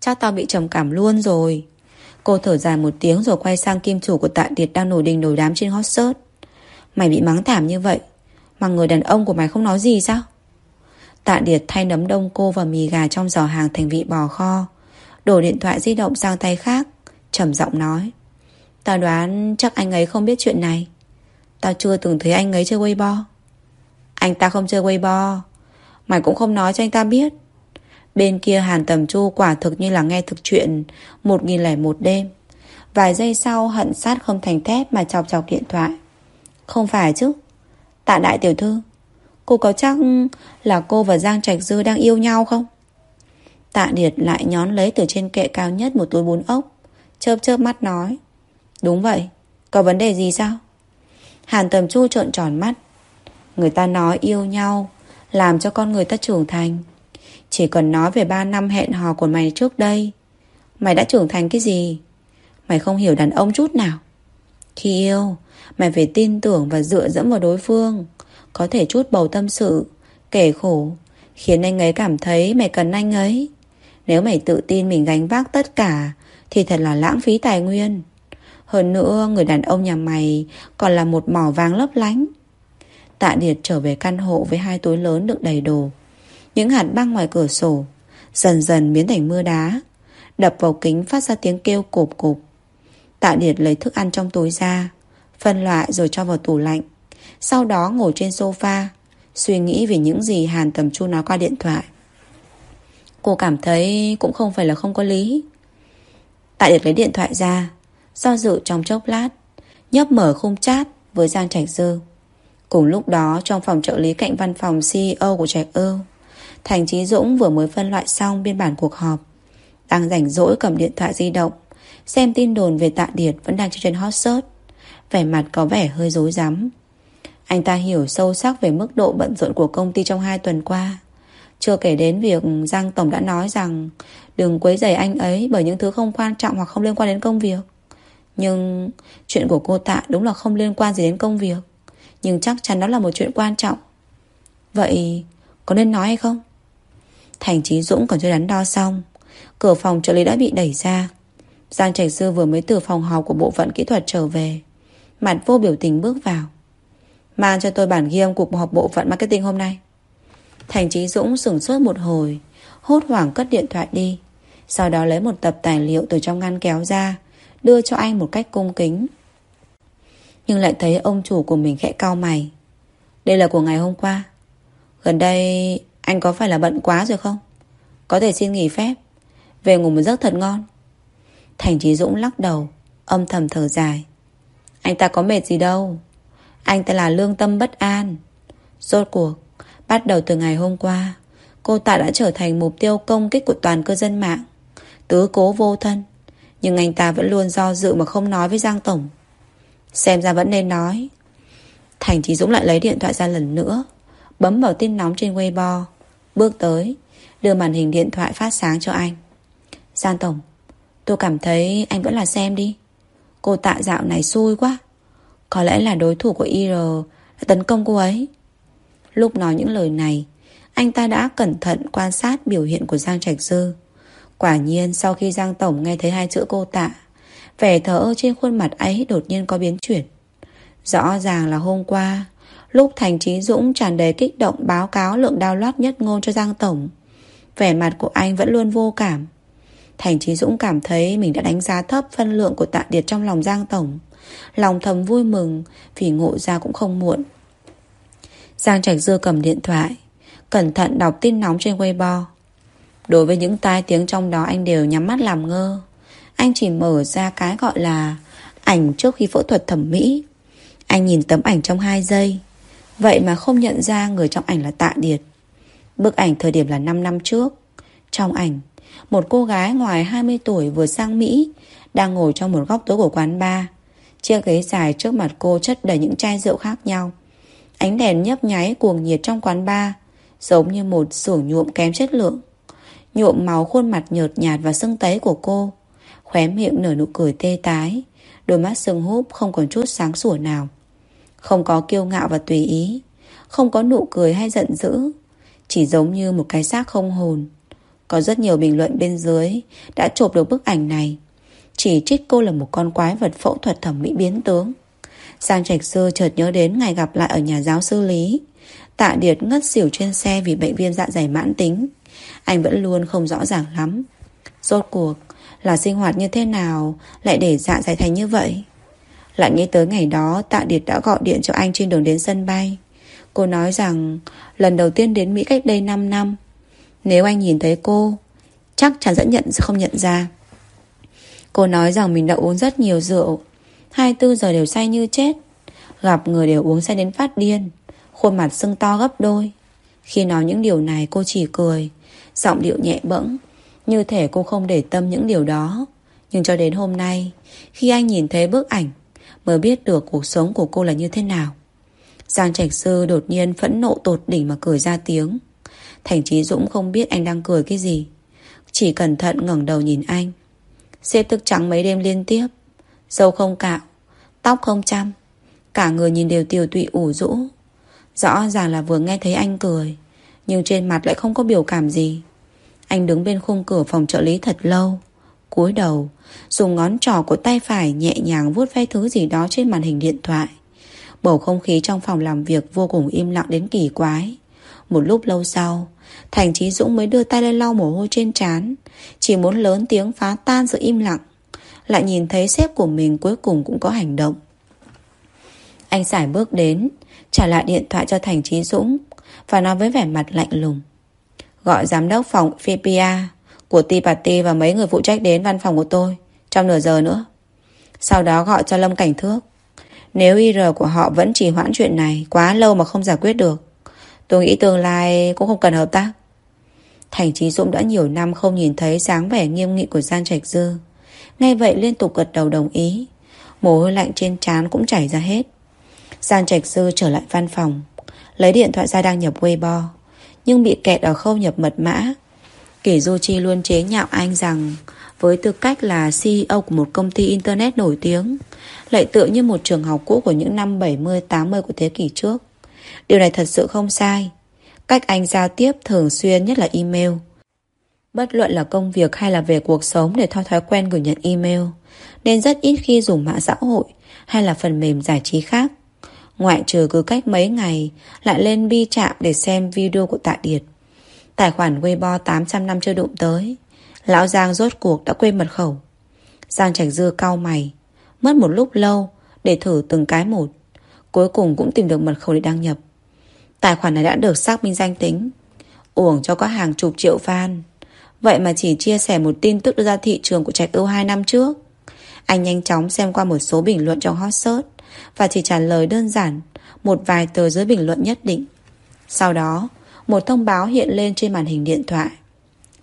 Speaker 1: Chắc tao bị trầm cảm luôn rồi. Cô thở dài một tiếng rồi quay sang kim chủ của tạ Điệt đang nổi đình nổi đám trên hot search. Mày bị mắng thảm như vậy, mà người đàn ông của mày không nói gì sao? Tạ Điệt thay nấm đông cô và mì gà trong giỏ hàng thành vị bò kho. Đổ điện thoại di động sang tay khác. trầm giọng nói. Tao đoán chắc anh ấy không biết chuyện này. Tao chưa từng thấy anh ấy chơi Weibo. Anh ta không chơi Weibo. Mày cũng không nói cho anh ta biết. Bên kia Hàn Tầm Chu quả thực như là nghe thực chuyện 1001 đêm. Vài giây sau hận sát không thành thép mà chọc chọc điện thoại. Không phải chứ. Tạ đại tiểu thư, cô có chắc là cô và Giang Trạch Dư đang yêu nhau không? Tạ Điệt lại nhón lấy từ trên kệ cao nhất một túi bún ốc. Chớp chớp mắt nói. Đúng vậy, có vấn đề gì sao? Hàn Tầm Chu trợn tròn mắt. Người ta nói yêu nhau, làm cho con người ta trưởng thành. Chỉ cần nói về 3 năm hẹn hò của mày trước đây Mày đã trưởng thành cái gì Mày không hiểu đàn ông chút nào Khi yêu Mày phải tin tưởng và dựa dẫm vào đối phương có thể chút bầu tâm sự. Kể khổ, Khiến anh ấy cảm thấy mày cần anh ấy. Nếu mày tự tin mình gánh vác tất cả, Thì thật là lãng phí tài nguyên. Hơn nữa, Người đàn ông nhà mày Còn là một mỏ vàng lấp lánh. Tạ Điệt trở về căn hộ với hai túi lớn đựng đầy đồ. Những hạt băng ngoài cửa sổ Dần dần biến thành mưa đá, Đập vào kính phát ra tiếng kêu cộp cộp. Tạ Điệt lấy thức ăn trong túi ra, Phân loại rồi cho vào tủ lạnh. Sau đó ngồi trên sofa, Suy nghĩ về những gì Hàn Tầm Chu nói qua điện thoại. Cô cảm thấy cũng không phải là không có lý. Tại được lấy điện thoại ra, Do dự trong chốc lát, Nhấp mở khung chat với Giang Trạch Dư. Cùng lúc đó, trong phòng trợ lý cạnh văn phòng CEO của Trạch Âu Thành Trí Dũng vừa mới phân loại xong biên bản cuộc họp. Đang rảnh rỗi cầm điện thoại di động, Xem tin đồn về tạ điệt vẫn đang trên hot search. Vẻ mặt có vẻ hơi rối rắm. Anh ta hiểu sâu sắc về mức độ bận rộn của công ty trong hai tuần qua. Chưa kể đến việc Giang Tổng đã nói rằng, Đừng quấy rầy anh ấy bởi những thứ không quan trọng hoặc không liên quan đến công việc. Nhưng chuyện của cô Tạ đúng là không liên quan gì đến công việc, Nhưng chắc chắn đó là một chuyện quan trọng. Vậy có nên nói hay không? Thành Trí Dũng còn chưa đắn đo xong, Cửa phòng trợ lý đã bị đẩy ra. Giang Trạch Sư vừa mới từ phòng họp của bộ phận kỹ thuật trở về, Mặt vô biểu tình bước vào. Mang cho tôi bản ghi âm cuộc họp bộ phận marketing hôm nay. Thành Trí Dũng sửng sốt một hồi, Hốt hoảng cất điện thoại đi. Sau đó lấy một tập tài liệu từ trong ngăn kéo ra, Đưa cho anh một cách cung kính. Nhưng lại thấy ông chủ của mình khẽ cau mày. Đây là của ngày hôm qua. Gần đây anh có phải là bận quá rồi không? Có thể xin nghỉ phép. Về ngủ một giấc thật ngon. Thành Trí Dũng lắc đầu, Âm thầm thở dài. Anh ta có mệt gì đâu. Anh ta là lương tâm bất an. Rốt cuộc, Bắt đầu từ ngày hôm qua, Cô ta đã trở thành mục tiêu công kích của toàn cư dân mạng. Tứ cố vô thân, Nhưng anh ta vẫn luôn do dự mà không nói với Giang Tổng. Xem ra vẫn nên nói. Thành Trí Dũng lại lấy điện thoại ra lần nữa, Bấm vào tin nóng trên Weibo. Bước tới, Đưa màn hình điện thoại phát sáng cho anh. Giang Tổng, Tôi cảm thấy anh vẫn là xem đi. Cô tạ dạo này xui quá. Có lẽ là đối thủ của IR Đã tấn công cô ấy. Lúc nói những lời này, Anh ta đã cẩn thận quan sát biểu hiện của Giang Trạch Dư. Quả nhiên, sau khi Giang Tổng nghe thấy hai chữ cô tạ, Vẻ thở ơ trên khuôn mặt ấy đột nhiên có biến chuyển. Rõ ràng là hôm qua, Lúc Thành Trí Dũng tràn đầy kích động báo cáo lượng download nhất ngôn cho Giang Tổng, Vẻ mặt của anh vẫn luôn vô cảm. Thành Trí Dũng cảm thấy mình đã đánh giá thấp phân lượng của tạ điệt trong lòng Giang Tổng. Lòng thầm vui mừng Vì ngộ ra cũng không muộn. Giang Trạch Dư cầm điện thoại, Cẩn thận đọc tin nóng trên Weibo. Đối với những tai tiếng trong đó anh đều nhắm mắt làm ngơ. Anh chỉ mở ra cái gọi là Ảnh trước khi phẫu thuật thẩm mỹ. Anh nhìn tấm ảnh trong 2 giây. Vậy mà không nhận ra người trong ảnh là Tạ Điệt. Bức ảnh thời điểm là 5 năm trước. Trong ảnh, Một cô gái ngoài 20 tuổi vừa sang Mỹ, Đang ngồi trong một góc tối của quán bar. Chiếc ghế dài trước mặt cô chất đầy những chai rượu khác nhau. Ánh đèn nhấp nháy cuồng nhiệt trong quán bar, Giống như một xưởng nhuộm kém chất lượng. Nhuộm máu khuôn mặt nhợt nhạt và sưng tấy của cô, Khóe miệng nở nụ cười tê tái, Đôi mắt sưng húp không còn chút sáng sủa nào. Không có kiêu ngạo và tùy ý, Không có nụ cười hay giận dữ, Chỉ giống như một cái xác không hồn. Có rất nhiều bình luận bên dưới Đã chụp được bức ảnh này. Chỉ trích cô là một con quái vật phẫu thuật thẩm mỹ biến tướng. Giang Trạch Sư chợt nhớ đến ngày gặp lại ở nhà giáo sư Lý. Tạ Điệt ngất xỉu trên xe vì bệnh viêm dạ dày mãn tính. Anh vẫn luôn không rõ ràng lắm. Rốt cuộc, là sinh hoạt như thế nào Lại để dạ dày thành như vậy? Lại nghĩ tới ngày đó, Tạ Điệt đã gọi điện cho anh trên đường đến sân bay. Cô nói rằng, Lần đầu tiên đến Mỹ cách đây 5 năm. Nếu anh nhìn thấy cô, Chắc chắn sẽ nhận, không nhận ra. Cô nói rằng mình đã uống rất nhiều rượu. 24 giờ đều say như chết. Gặp người đều uống say đến phát điên. Khuôn mặt sưng to gấp đôi. Khi nói những điều này, cô chỉ cười. Giọng điệu nhẹ bẫng. Như thể cô không để tâm những điều đó. Nhưng cho đến hôm nay, Khi anh nhìn thấy bức ảnh, Mới biết được cuộc sống của cô là như thế nào. Giang Trạch Sư đột nhiên phẫn nộ tột đỉnh mà cười ra tiếng. Thành Trí Dũng không biết anh đang cười cái gì. Chỉ cẩn thận ngẩng đầu nhìn anh. Xếp thức trắng mấy đêm liên tiếp. Dâu không cạo, Tóc không chăm. Cả người nhìn đều tiều tụy ủ rũ. Rõ ràng là vừa nghe thấy anh cười, Nhưng trên mặt lại không có biểu cảm gì. Anh đứng bên khung cửa phòng trợ lý thật lâu, cúi đầu, Dùng ngón trỏ của tay phải nhẹ nhàng vuốt ve thứ gì đó trên màn hình điện thoại. Bầu không khí trong phòng làm việc vô cùng im lặng đến kỳ quái. Một lúc lâu sau Thành Trí Dũng mới đưa tay lên lau mồ hôi trên trán. Chỉ muốn lớn tiếng phá tan sự im lặng. Lại nhìn thấy sếp của mình cuối cùng cũng có hành động. Anh xài bước đến, Trả lại điện thoại cho Thành Trí Dũng Và nói với vẻ mặt lạnh lùng. Gọi giám đốc phòng FPA Của Tipati và mấy người phụ trách đến văn phòng của tôi Trong nửa giờ nữa. Sau đó gọi cho Lâm Cảnh Thước. Nếu IR của họ vẫn chỉ hoãn chuyện này Quá lâu mà không giải quyết được Tôi nghĩ tương lai cũng không cần hợp tác. Thành Trí Dũng đã nhiều năm không nhìn thấy dáng vẻ nghiêm nghị của Gian Trạch Dư. Ngay vậy liên tục gật đầu đồng ý. Mồ hôi lạnh trên trán cũng chảy ra hết. Giang Trạch Dư trở lại văn phòng, Lấy điện thoại ra đăng nhập Weibo, Nhưng bị kẹt ở khâu nhập mật mã. Kỷ Du Chi luôn chế nhạo anh rằng Với tư cách là CEO của một công ty Internet nổi tiếng, Lại tựa như một trường học cũ của những năm 70-80 của thế kỷ trước. Điều này thật sự không sai. Cách anh giao tiếp thường xuyên, nhất là email. Bất luận là công việc hay là về cuộc sống để theo thói quen gửi nhận email, Nên rất ít khi dùng mạng xã hội hay là phần mềm giải trí khác. Ngoại trừ cứ cách mấy ngày, Lại lên bi chạm để xem video của Tạ Điệt. Tài khoản Weibo 800 năm chưa đụng tới, Lão Giang rốt cuộc đã quên mật khẩu. Giang Trạch Dư cau mày, Mất một lúc lâu để thử từng cái một. Cuối cùng cũng tìm được mật khẩu để đăng nhập. Tài khoản này đã được xác minh danh tính. Uổng cho có hàng chục triệu fan. Vậy mà chỉ chia sẻ một tin tức đưa ra thị trường của Trạch Ưu 2 năm trước. Anh nhanh chóng xem qua một số bình luận trong hot search Và chỉ trả lời đơn giản Một vài tờ dưới bình luận nhất định. Sau đó, Một thông báo hiện lên trên màn hình điện thoại.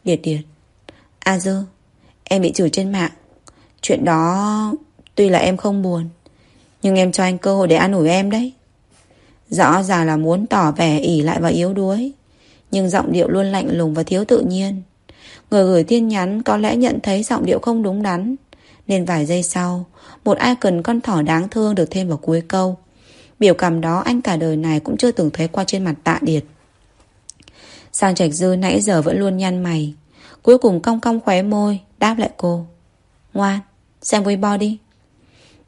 Speaker 1: Điệt điệt. A dơ Em bị chửi trên mạng. Chuyện đó Tuy là em không buồn nhưng em cho anh cơ hội để an ủi em đấy. Rõ ràng là muốn tỏ vẻ ỉ lại và yếu đuối Nhưng giọng điệu luôn lạnh lùng và thiếu tự nhiên. Người gửi tin nhắn có lẽ nhận thấy giọng điệu không đúng đắn Nên vài giây sau Một ai cần con thỏ đáng thương được thêm vào cuối câu. Biểu cảm đó anh cả đời này cũng chưa từng thấy qua trên mặt tạ điệt. Sang trạch dư nãy giờ vẫn luôn nhăn mày Cuối cùng cong cong khóe môi Đáp lại cô. Ngoan, xem Weibo đi.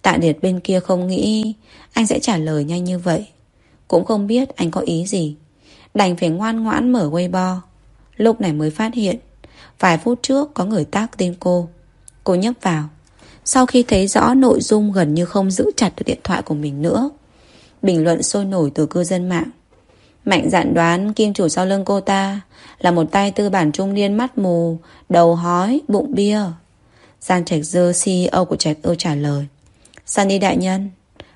Speaker 1: Tạ điệt bên kia không nghĩ Anh sẽ trả lời nhanh như vậy. Cũng không biết anh có ý gì. Đành phải ngoan ngoãn mở Weibo. Lúc này mới phát hiện Vài phút trước có người tác tên cô. Cô nhấp vào. Sau khi thấy rõ nội dung gần như không giữ chặt được điện thoại của mình nữa Bình luận sôi nổi từ cư dân mạng. Mạnh dạn đoán kim chủ sau lưng cô ta Là một tay tư bản trung niên mắt mù Đầu hói, bụng bia. Giang Trạch Dơ CEO của Trạch Âu trả lời. Sunny đại nhân,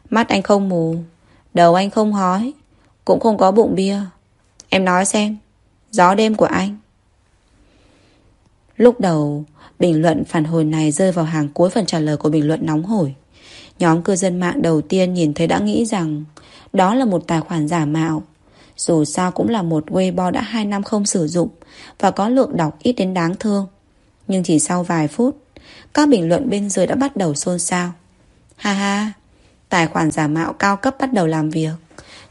Speaker 1: Mắt anh không mù, Đầu anh không hói, Cũng không có bụng bia. Em nói xem, Gió đêm của anh. Lúc đầu, Bình luận phản hồi này rơi vào hàng cuối phần trả lời của bình luận nóng hổi. Nhóm cư dân mạng đầu tiên nhìn thấy đã nghĩ rằng Đó là một tài khoản giả mạo. Dù sao cũng là một Weibo đã 2 năm không sử dụng Và có lượng đọc ít đến đáng thương. Nhưng chỉ sau vài phút, Các bình luận bên dưới đã bắt đầu xôn xao. Ha ha. Tài khoản giả mạo cao cấp bắt đầu làm việc.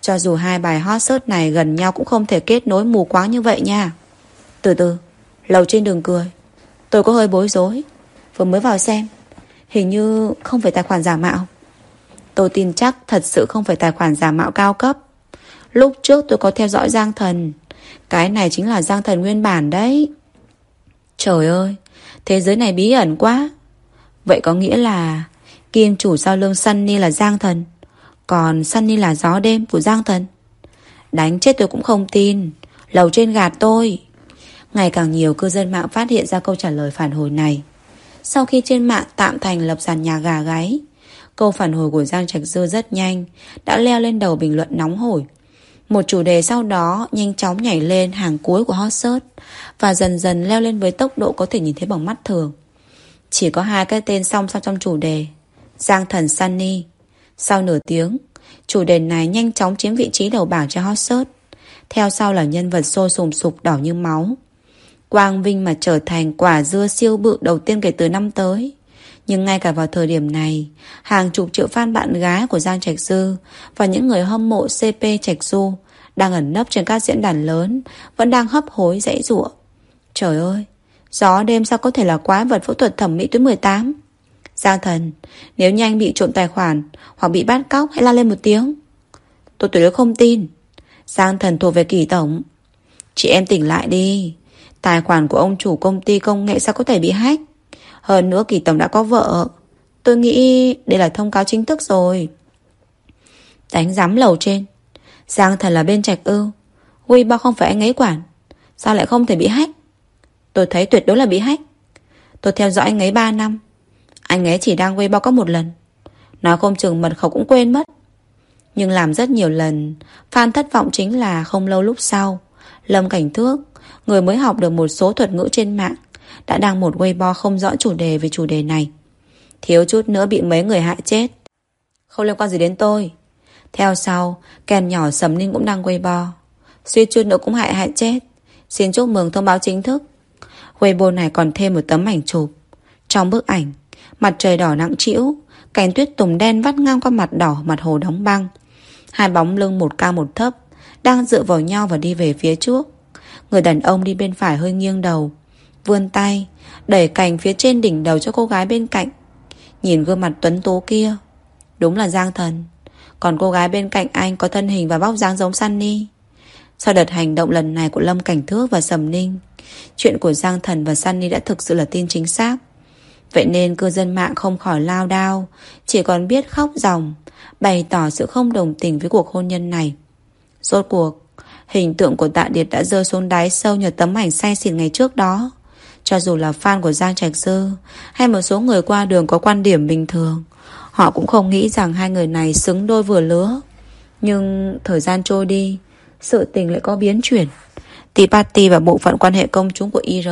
Speaker 1: Cho dù hai bài hot search này gần nhau Cũng không thể kết nối mù quáng như vậy nha. Từ từ, Lầu trên đường cười. Tôi có hơi bối rối. Vừa mới vào xem, Hình như không phải tài khoản giả mạo. Tôi tin chắc thật sự không phải tài khoản giả mạo cao cấp. Lúc trước tôi có theo dõi Giang Thần. Cái này chính là Giang Thần nguyên bản đấy. Trời ơi, Thế giới này bí ẩn quá. Vậy có nghĩa là Kim chủ sau lưng Sunny là Giang Thần. Còn Sunny là gió đêm của Giang Thần. Đánh chết tôi cũng không tin. Lầu trên gạt tôi. Ngày càng nhiều cư dân mạng phát hiện ra câu trả lời phản hồi này. Sau khi trên mạng tạm thành lập dàn nhà gà gáy, Câu phản hồi của Giang Trạch Dư rất nhanh, Đã leo lên đầu bình luận nóng hổi. Một chủ đề sau đó nhanh chóng nhảy lên hàng cuối của hot search Và dần dần leo lên với tốc độ có thể nhìn thấy bằng mắt thường. Chỉ có hai cái tên song song trong chủ đề. Giang Thần Sunny Sau nửa tiếng Chủ đề này nhanh chóng chiếm vị trí đầu bảng cho hot search Theo sau là nhân vật sôi sùng sục đỏ như máu Quang Vinh mà trở thành quả dưa siêu bự đầu tiên kể từ năm tới. Nhưng ngay cả vào thời điểm này, hàng chục triệu fan bạn gái của Giang Trạch Dư và những người hâm mộ CP Trạch Du đang ẩn nấp trên các diễn đàn lớn vẫn đang hấp hối dãy rụa. Trời ơi, gió đêm sao có thể là quái vật phẫu thuật thẩm mỹ tuổi 18? Giang thần, nếu như anh bị trộm tài khoản hoặc bị bắt cóc hãy la lên một tiếng. Tôi tuyệt đối không tin. Giang thần thuộc về kỳ tổng. Chị em tỉnh lại đi. Tài khoản của ông chủ công ty công nghệ sao có thể bị hack Hơn nữa Kỳ Tổng đã có vợ Tôi nghĩ đây là thông cáo chính thức rồi Đánh giám lầu trên Giang thần là bên trạch ưu. Huy bao không phải anh ấy quản Sao lại không thể bị hack Tôi thấy tuyệt đối là bị hack Tôi theo dõi anh ấy 3 năm anh ấy chỉ đang quay có một lần. Nói không chừng mật khẩu cũng quên mất. Nhưng làm rất nhiều lần Phan thất vọng chính là không lâu lúc sau, Lâm Cảnh Thước, Người mới học được một số thuật ngữ trên mạng, Đã đăng một Weibo không rõ chủ đề về chủ đề này. Thiếu chút nữa bị mấy người hại chết. Không liên quan gì đến tôi. Theo sau kèn nhỏ Sầm Ninh cũng đăng Weibo. Suy chút nữa cũng hại hại chết. Xin chúc mừng thông báo chính thức. Weibo này còn thêm một tấm ảnh chụp. Trong bức ảnh Mặt trời đỏ nặng trĩu Cánh tuyết tùng đen vắt ngang qua mặt đỏ, Mặt hồ đóng băng. Hai bóng lưng một cao một thấp Đang dựa vào nhau và đi về phía trước. Người đàn ông đi bên phải hơi nghiêng đầu, Vươn tay, Đẩy cành phía trên đỉnh đầu cho cô gái bên cạnh. Nhìn gương mặt tuấn tố kia, Đúng là Giang Thần. Còn cô gái bên cạnh anh có thân hình và vóc dáng giống Sunny. Sau đợt hành động lần này của Lâm Cảnh Thước và Sầm Ninh, Chuyện của Giang Thần và Sunny đã thực sự là tin chính xác. Vậy nên cư dân mạng không khỏi lao đao, Chỉ còn biết khóc ròng Bày tỏ sự không đồng tình với cuộc hôn nhân này. Rốt cuộc, Hình tượng của Tạ Điệt đã rơi xuống đáy sâu nhờ tấm ảnh say xỉn ngày trước đó. Cho dù là fan của Giang Trạch Sơ Hay một số người qua đường có quan điểm bình thường, Họ cũng không nghĩ rằng hai người này xứng đôi vừa lứa. Nhưng thời gian trôi đi, Sự tình lại có biến chuyển. Tea Party và bộ phận quan hệ công chúng của IR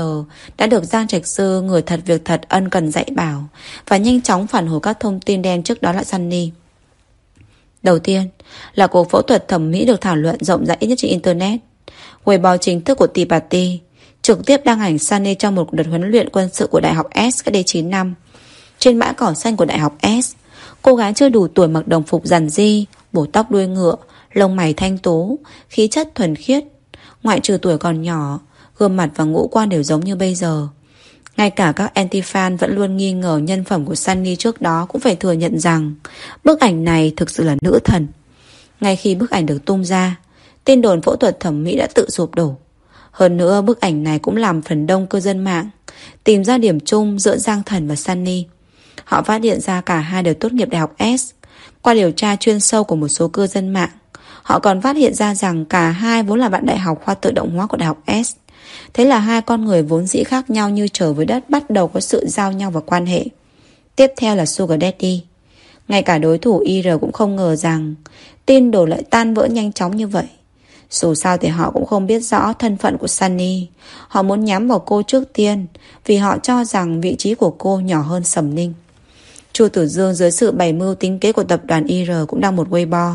Speaker 1: đã được Giang Trạch Sư người thật việc thật ân cần dạy bảo và nhanh chóng phản hồi các thông tin đen trước đó là Sunny. Đầu tiên là cuộc phẫu thuật thẩm mỹ được thảo luận rộng rãi nhất trên Internet. Weibo chính thức của Tea Party trực tiếp đăng ảnh Sunny trong một đợt huấn luyện quân sự của Đại học S cách đây 9 năm. Trên mã cỏ xanh của Đại học S, cô gái chưa đủ tuổi mặc đồng phục dàn di, bổ tóc đuôi ngựa, lông mày thanh tố, khí chất thuần khiết, Ngoại trừ tuổi còn nhỏ, Gương mặt và ngũ quan đều giống như bây giờ. Ngay cả các anti-fan vẫn luôn nghi ngờ nhân phẩm của Sunny trước đó Cũng phải thừa nhận rằng Bức ảnh này thực sự là nữ thần. Ngay khi bức ảnh được tung ra, Tin đồn phẫu thuật thẩm mỹ đã tự sụp đổ. Hơn nữa, bức ảnh này cũng làm phần đông cư dân mạng Tìm ra điểm chung giữa Giang Thần và Sunny. Họ phát hiện ra cả hai đều tốt nghiệp đại học S, Qua điều tra chuyên sâu của một số cư dân mạng. Họ còn phát hiện ra rằng cả hai vốn là bạn đại học khoa tự động hóa của đại học S. Thế là hai con người vốn dĩ khác nhau như trời với đất bắt đầu có sự giao nhau và quan hệ. Tiếp theo là Sugar Daddy. Ngay cả đối thủ IR cũng không ngờ rằng tin đồ lại tan vỡ nhanh chóng như vậy. Dù sao thì họ cũng không biết rõ thân phận của Sunny. Họ muốn nhắm vào cô trước tiên vì họ cho rằng vị trí của cô nhỏ hơn Sầm Ninh. Chu Tử Dương dưới sự bày mưu tính kế của tập đoàn IR cũng đang một Weibo.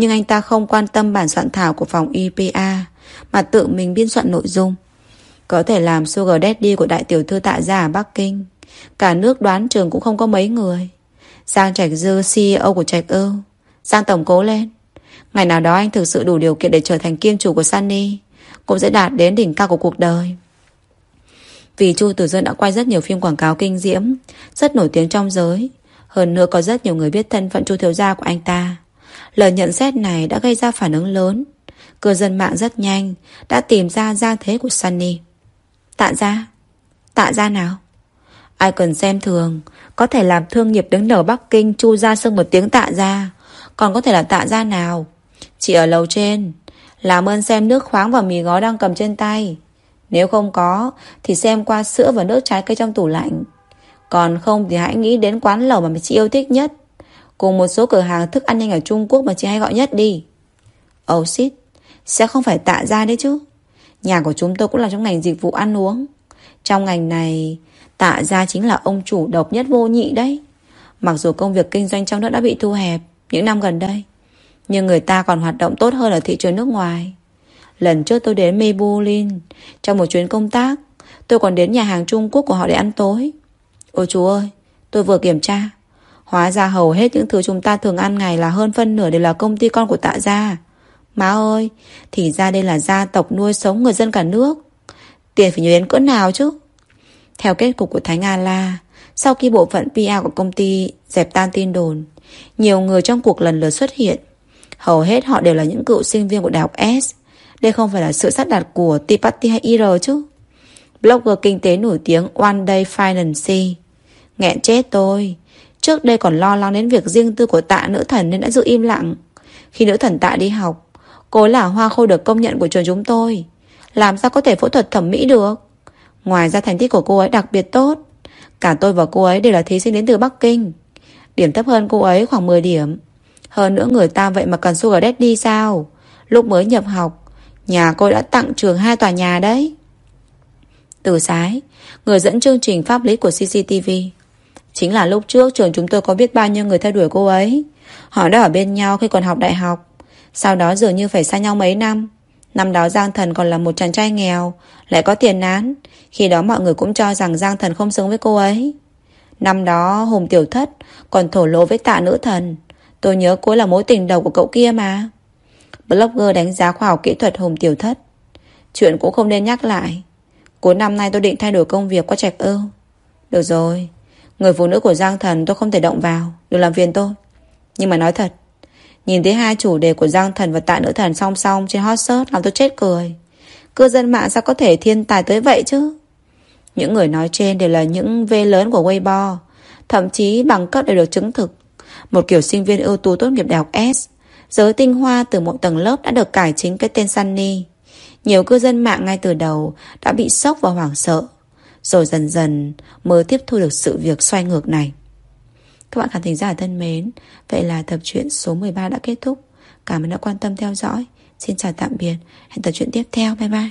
Speaker 1: Nhưng anh ta không quan tâm bản soạn thảo của phòng IPA Mà tự mình biên soạn nội dung. Có thể làm sugar daddy của đại tiểu thư tạ gia ở Bắc Kinh. Cả nước đoán trường cũng không có mấy người. Giang Trạch Dư CEO của Trạch Ưu Giang Tổng cố lên. Ngày nào đó anh thực sự đủ điều kiện để trở thành kiêm chủ của Sunny, Cũng sẽ đạt đến đỉnh cao của cuộc đời. Vì Chu Tử Dân đã quay rất nhiều phim quảng cáo kinh diễm, Rất nổi tiếng trong giới. Hơn nữa có rất nhiều người biết thân phận Chu Thiếu Gia của anh ta. Lời nhận xét này đã gây ra phản ứng lớn. Cư dân mạng rất nhanh đã tìm ra gia thế của Sunny. Tạ ra? Tạ ra nào? Ai cần xem thường, có thể làm thương nghiệp đứng đầu Bắc Kinh chu ra sưng một tiếng tạ ra. Còn có thể là tạ ra nào? Chị ở lầu trên. Làm ơn xem nước khoáng và mì gói đang cầm trên tay. Nếu không có, thì xem qua sữa và nước trái cây trong tủ lạnh. Còn không thì hãy nghĩ đến quán lẩu mà chị yêu thích nhất. Cùng một số cửa hàng thức ăn nhanh ở Trung Quốc mà chị hay gọi nhất đi. Oh shit. Sẽ không phải tạ ra đấy chứ. Nhà của chúng tôi cũng là trong ngành dịch vụ ăn uống. Trong ngành này, Tạ ra chính là ông chủ độc nhất vô nhị đấy. Mặc dù công việc kinh doanh trong nước đã bị thu hẹp Những năm gần đây, Nhưng người ta còn hoạt động tốt hơn ở thị trường nước ngoài. Lần trước tôi đến Maybelline, Trong một chuyến công tác, Tôi còn đến nhà hàng Trung Quốc của họ để ăn tối. Ôi chú ơi, Tôi vừa kiểm tra. Hóa ra hầu hết những thứ chúng ta thường ăn ngày là hơn phân nửa đều là công ty con của tạ gia. Má ơi, thì ra đây là gia tộc nuôi sống người dân cả nước. Tiền phải nhớ đến cỡ nào chứ? Theo kết cục của Thái Nga La, sau khi bộ phận PR của công ty dẹp tan tin đồn, nhiều người trong cuộc lần lượt xuất hiện. Hầu hết họ đều là những cựu sinh viên của Đại học S. Đây không phải là sự sát đặt của Tea Party hay IR chứ. Blogger kinh tế nổi tiếng One Day Finance. Nghẹn chết tôi. Trước đây còn lo lắng đến việc riêng tư của tạ nữ thần nên đã giữ im lặng. Khi nữ thần tạ đi học, cô là hoa khôi được công nhận của trường chúng tôi. Làm sao có thể phẫu thuật thẩm mỹ được? Ngoài ra thành tích của cô ấy đặc biệt tốt. Cả tôi và cô ấy đều là thí sinh đến từ Bắc Kinh. Điểm thấp hơn cô ấy khoảng 10 điểm. Hơn nữa người ta vậy mà cần sugar daddy sao? Lúc mới nhập học, nhà cô đã tặng trường hai tòa nhà đấy. Từ sái, người dẫn chương trình pháp lý của CCTV. Chính là lúc trước trường chúng tôi có biết bao nhiêu người theo đuổi cô ấy. Họ đã ở bên nhau khi còn học đại học. Sau đó dường như phải xa nhau mấy năm. Năm đó Giang Thần còn là một chàng trai nghèo, lại có tiền án. Khi đó mọi người cũng cho rằng Giang Thần không xứng với cô ấy. Năm đó Hùng Tiểu Thất còn thổ lộ với tạ nữ thần. Tôi nhớ cô là mối tình đầu của cậu kia mà. Blogger đánh giá khoa học kỹ thuật Hùng Tiểu Thất. Chuyện cũng không nên nhắc lại. Cuối năm nay tôi định thay đổi công việc qua trạch ưu. Được rồi, Người phụ nữ của Giang Thần tôi không thể động vào Đừng làm phiền tôi Nhưng mà nói thật Nhìn thấy hai chủ đề của Giang Thần và Tạ Nữ Thần song song trên hot search làm tôi chết cười. Cư dân mạng sao có thể thiên tài tới vậy chứ? Những người nói trên đều là những V lớn của Weibo, thậm chí bằng cấp đều được chứng thực. Một kiểu sinh viên ưu tú tốt nghiệp đại học S, giới tinh hoa từ một tầng lớp đã được cải chính cái tên Sunny. Nhiều cư dân mạng ngay từ đầu đã bị sốc và hoảng sợ, rồi dần dần mới tiếp thu được sự việc xoay ngược này. Các bạn khán thính giả thân mến, vậy là tập truyện số 13 đã kết thúc. Cảm ơn đã quan tâm theo dõi. Xin chào tạm biệt. Hẹn tập truyện tiếp theo. Bye bye.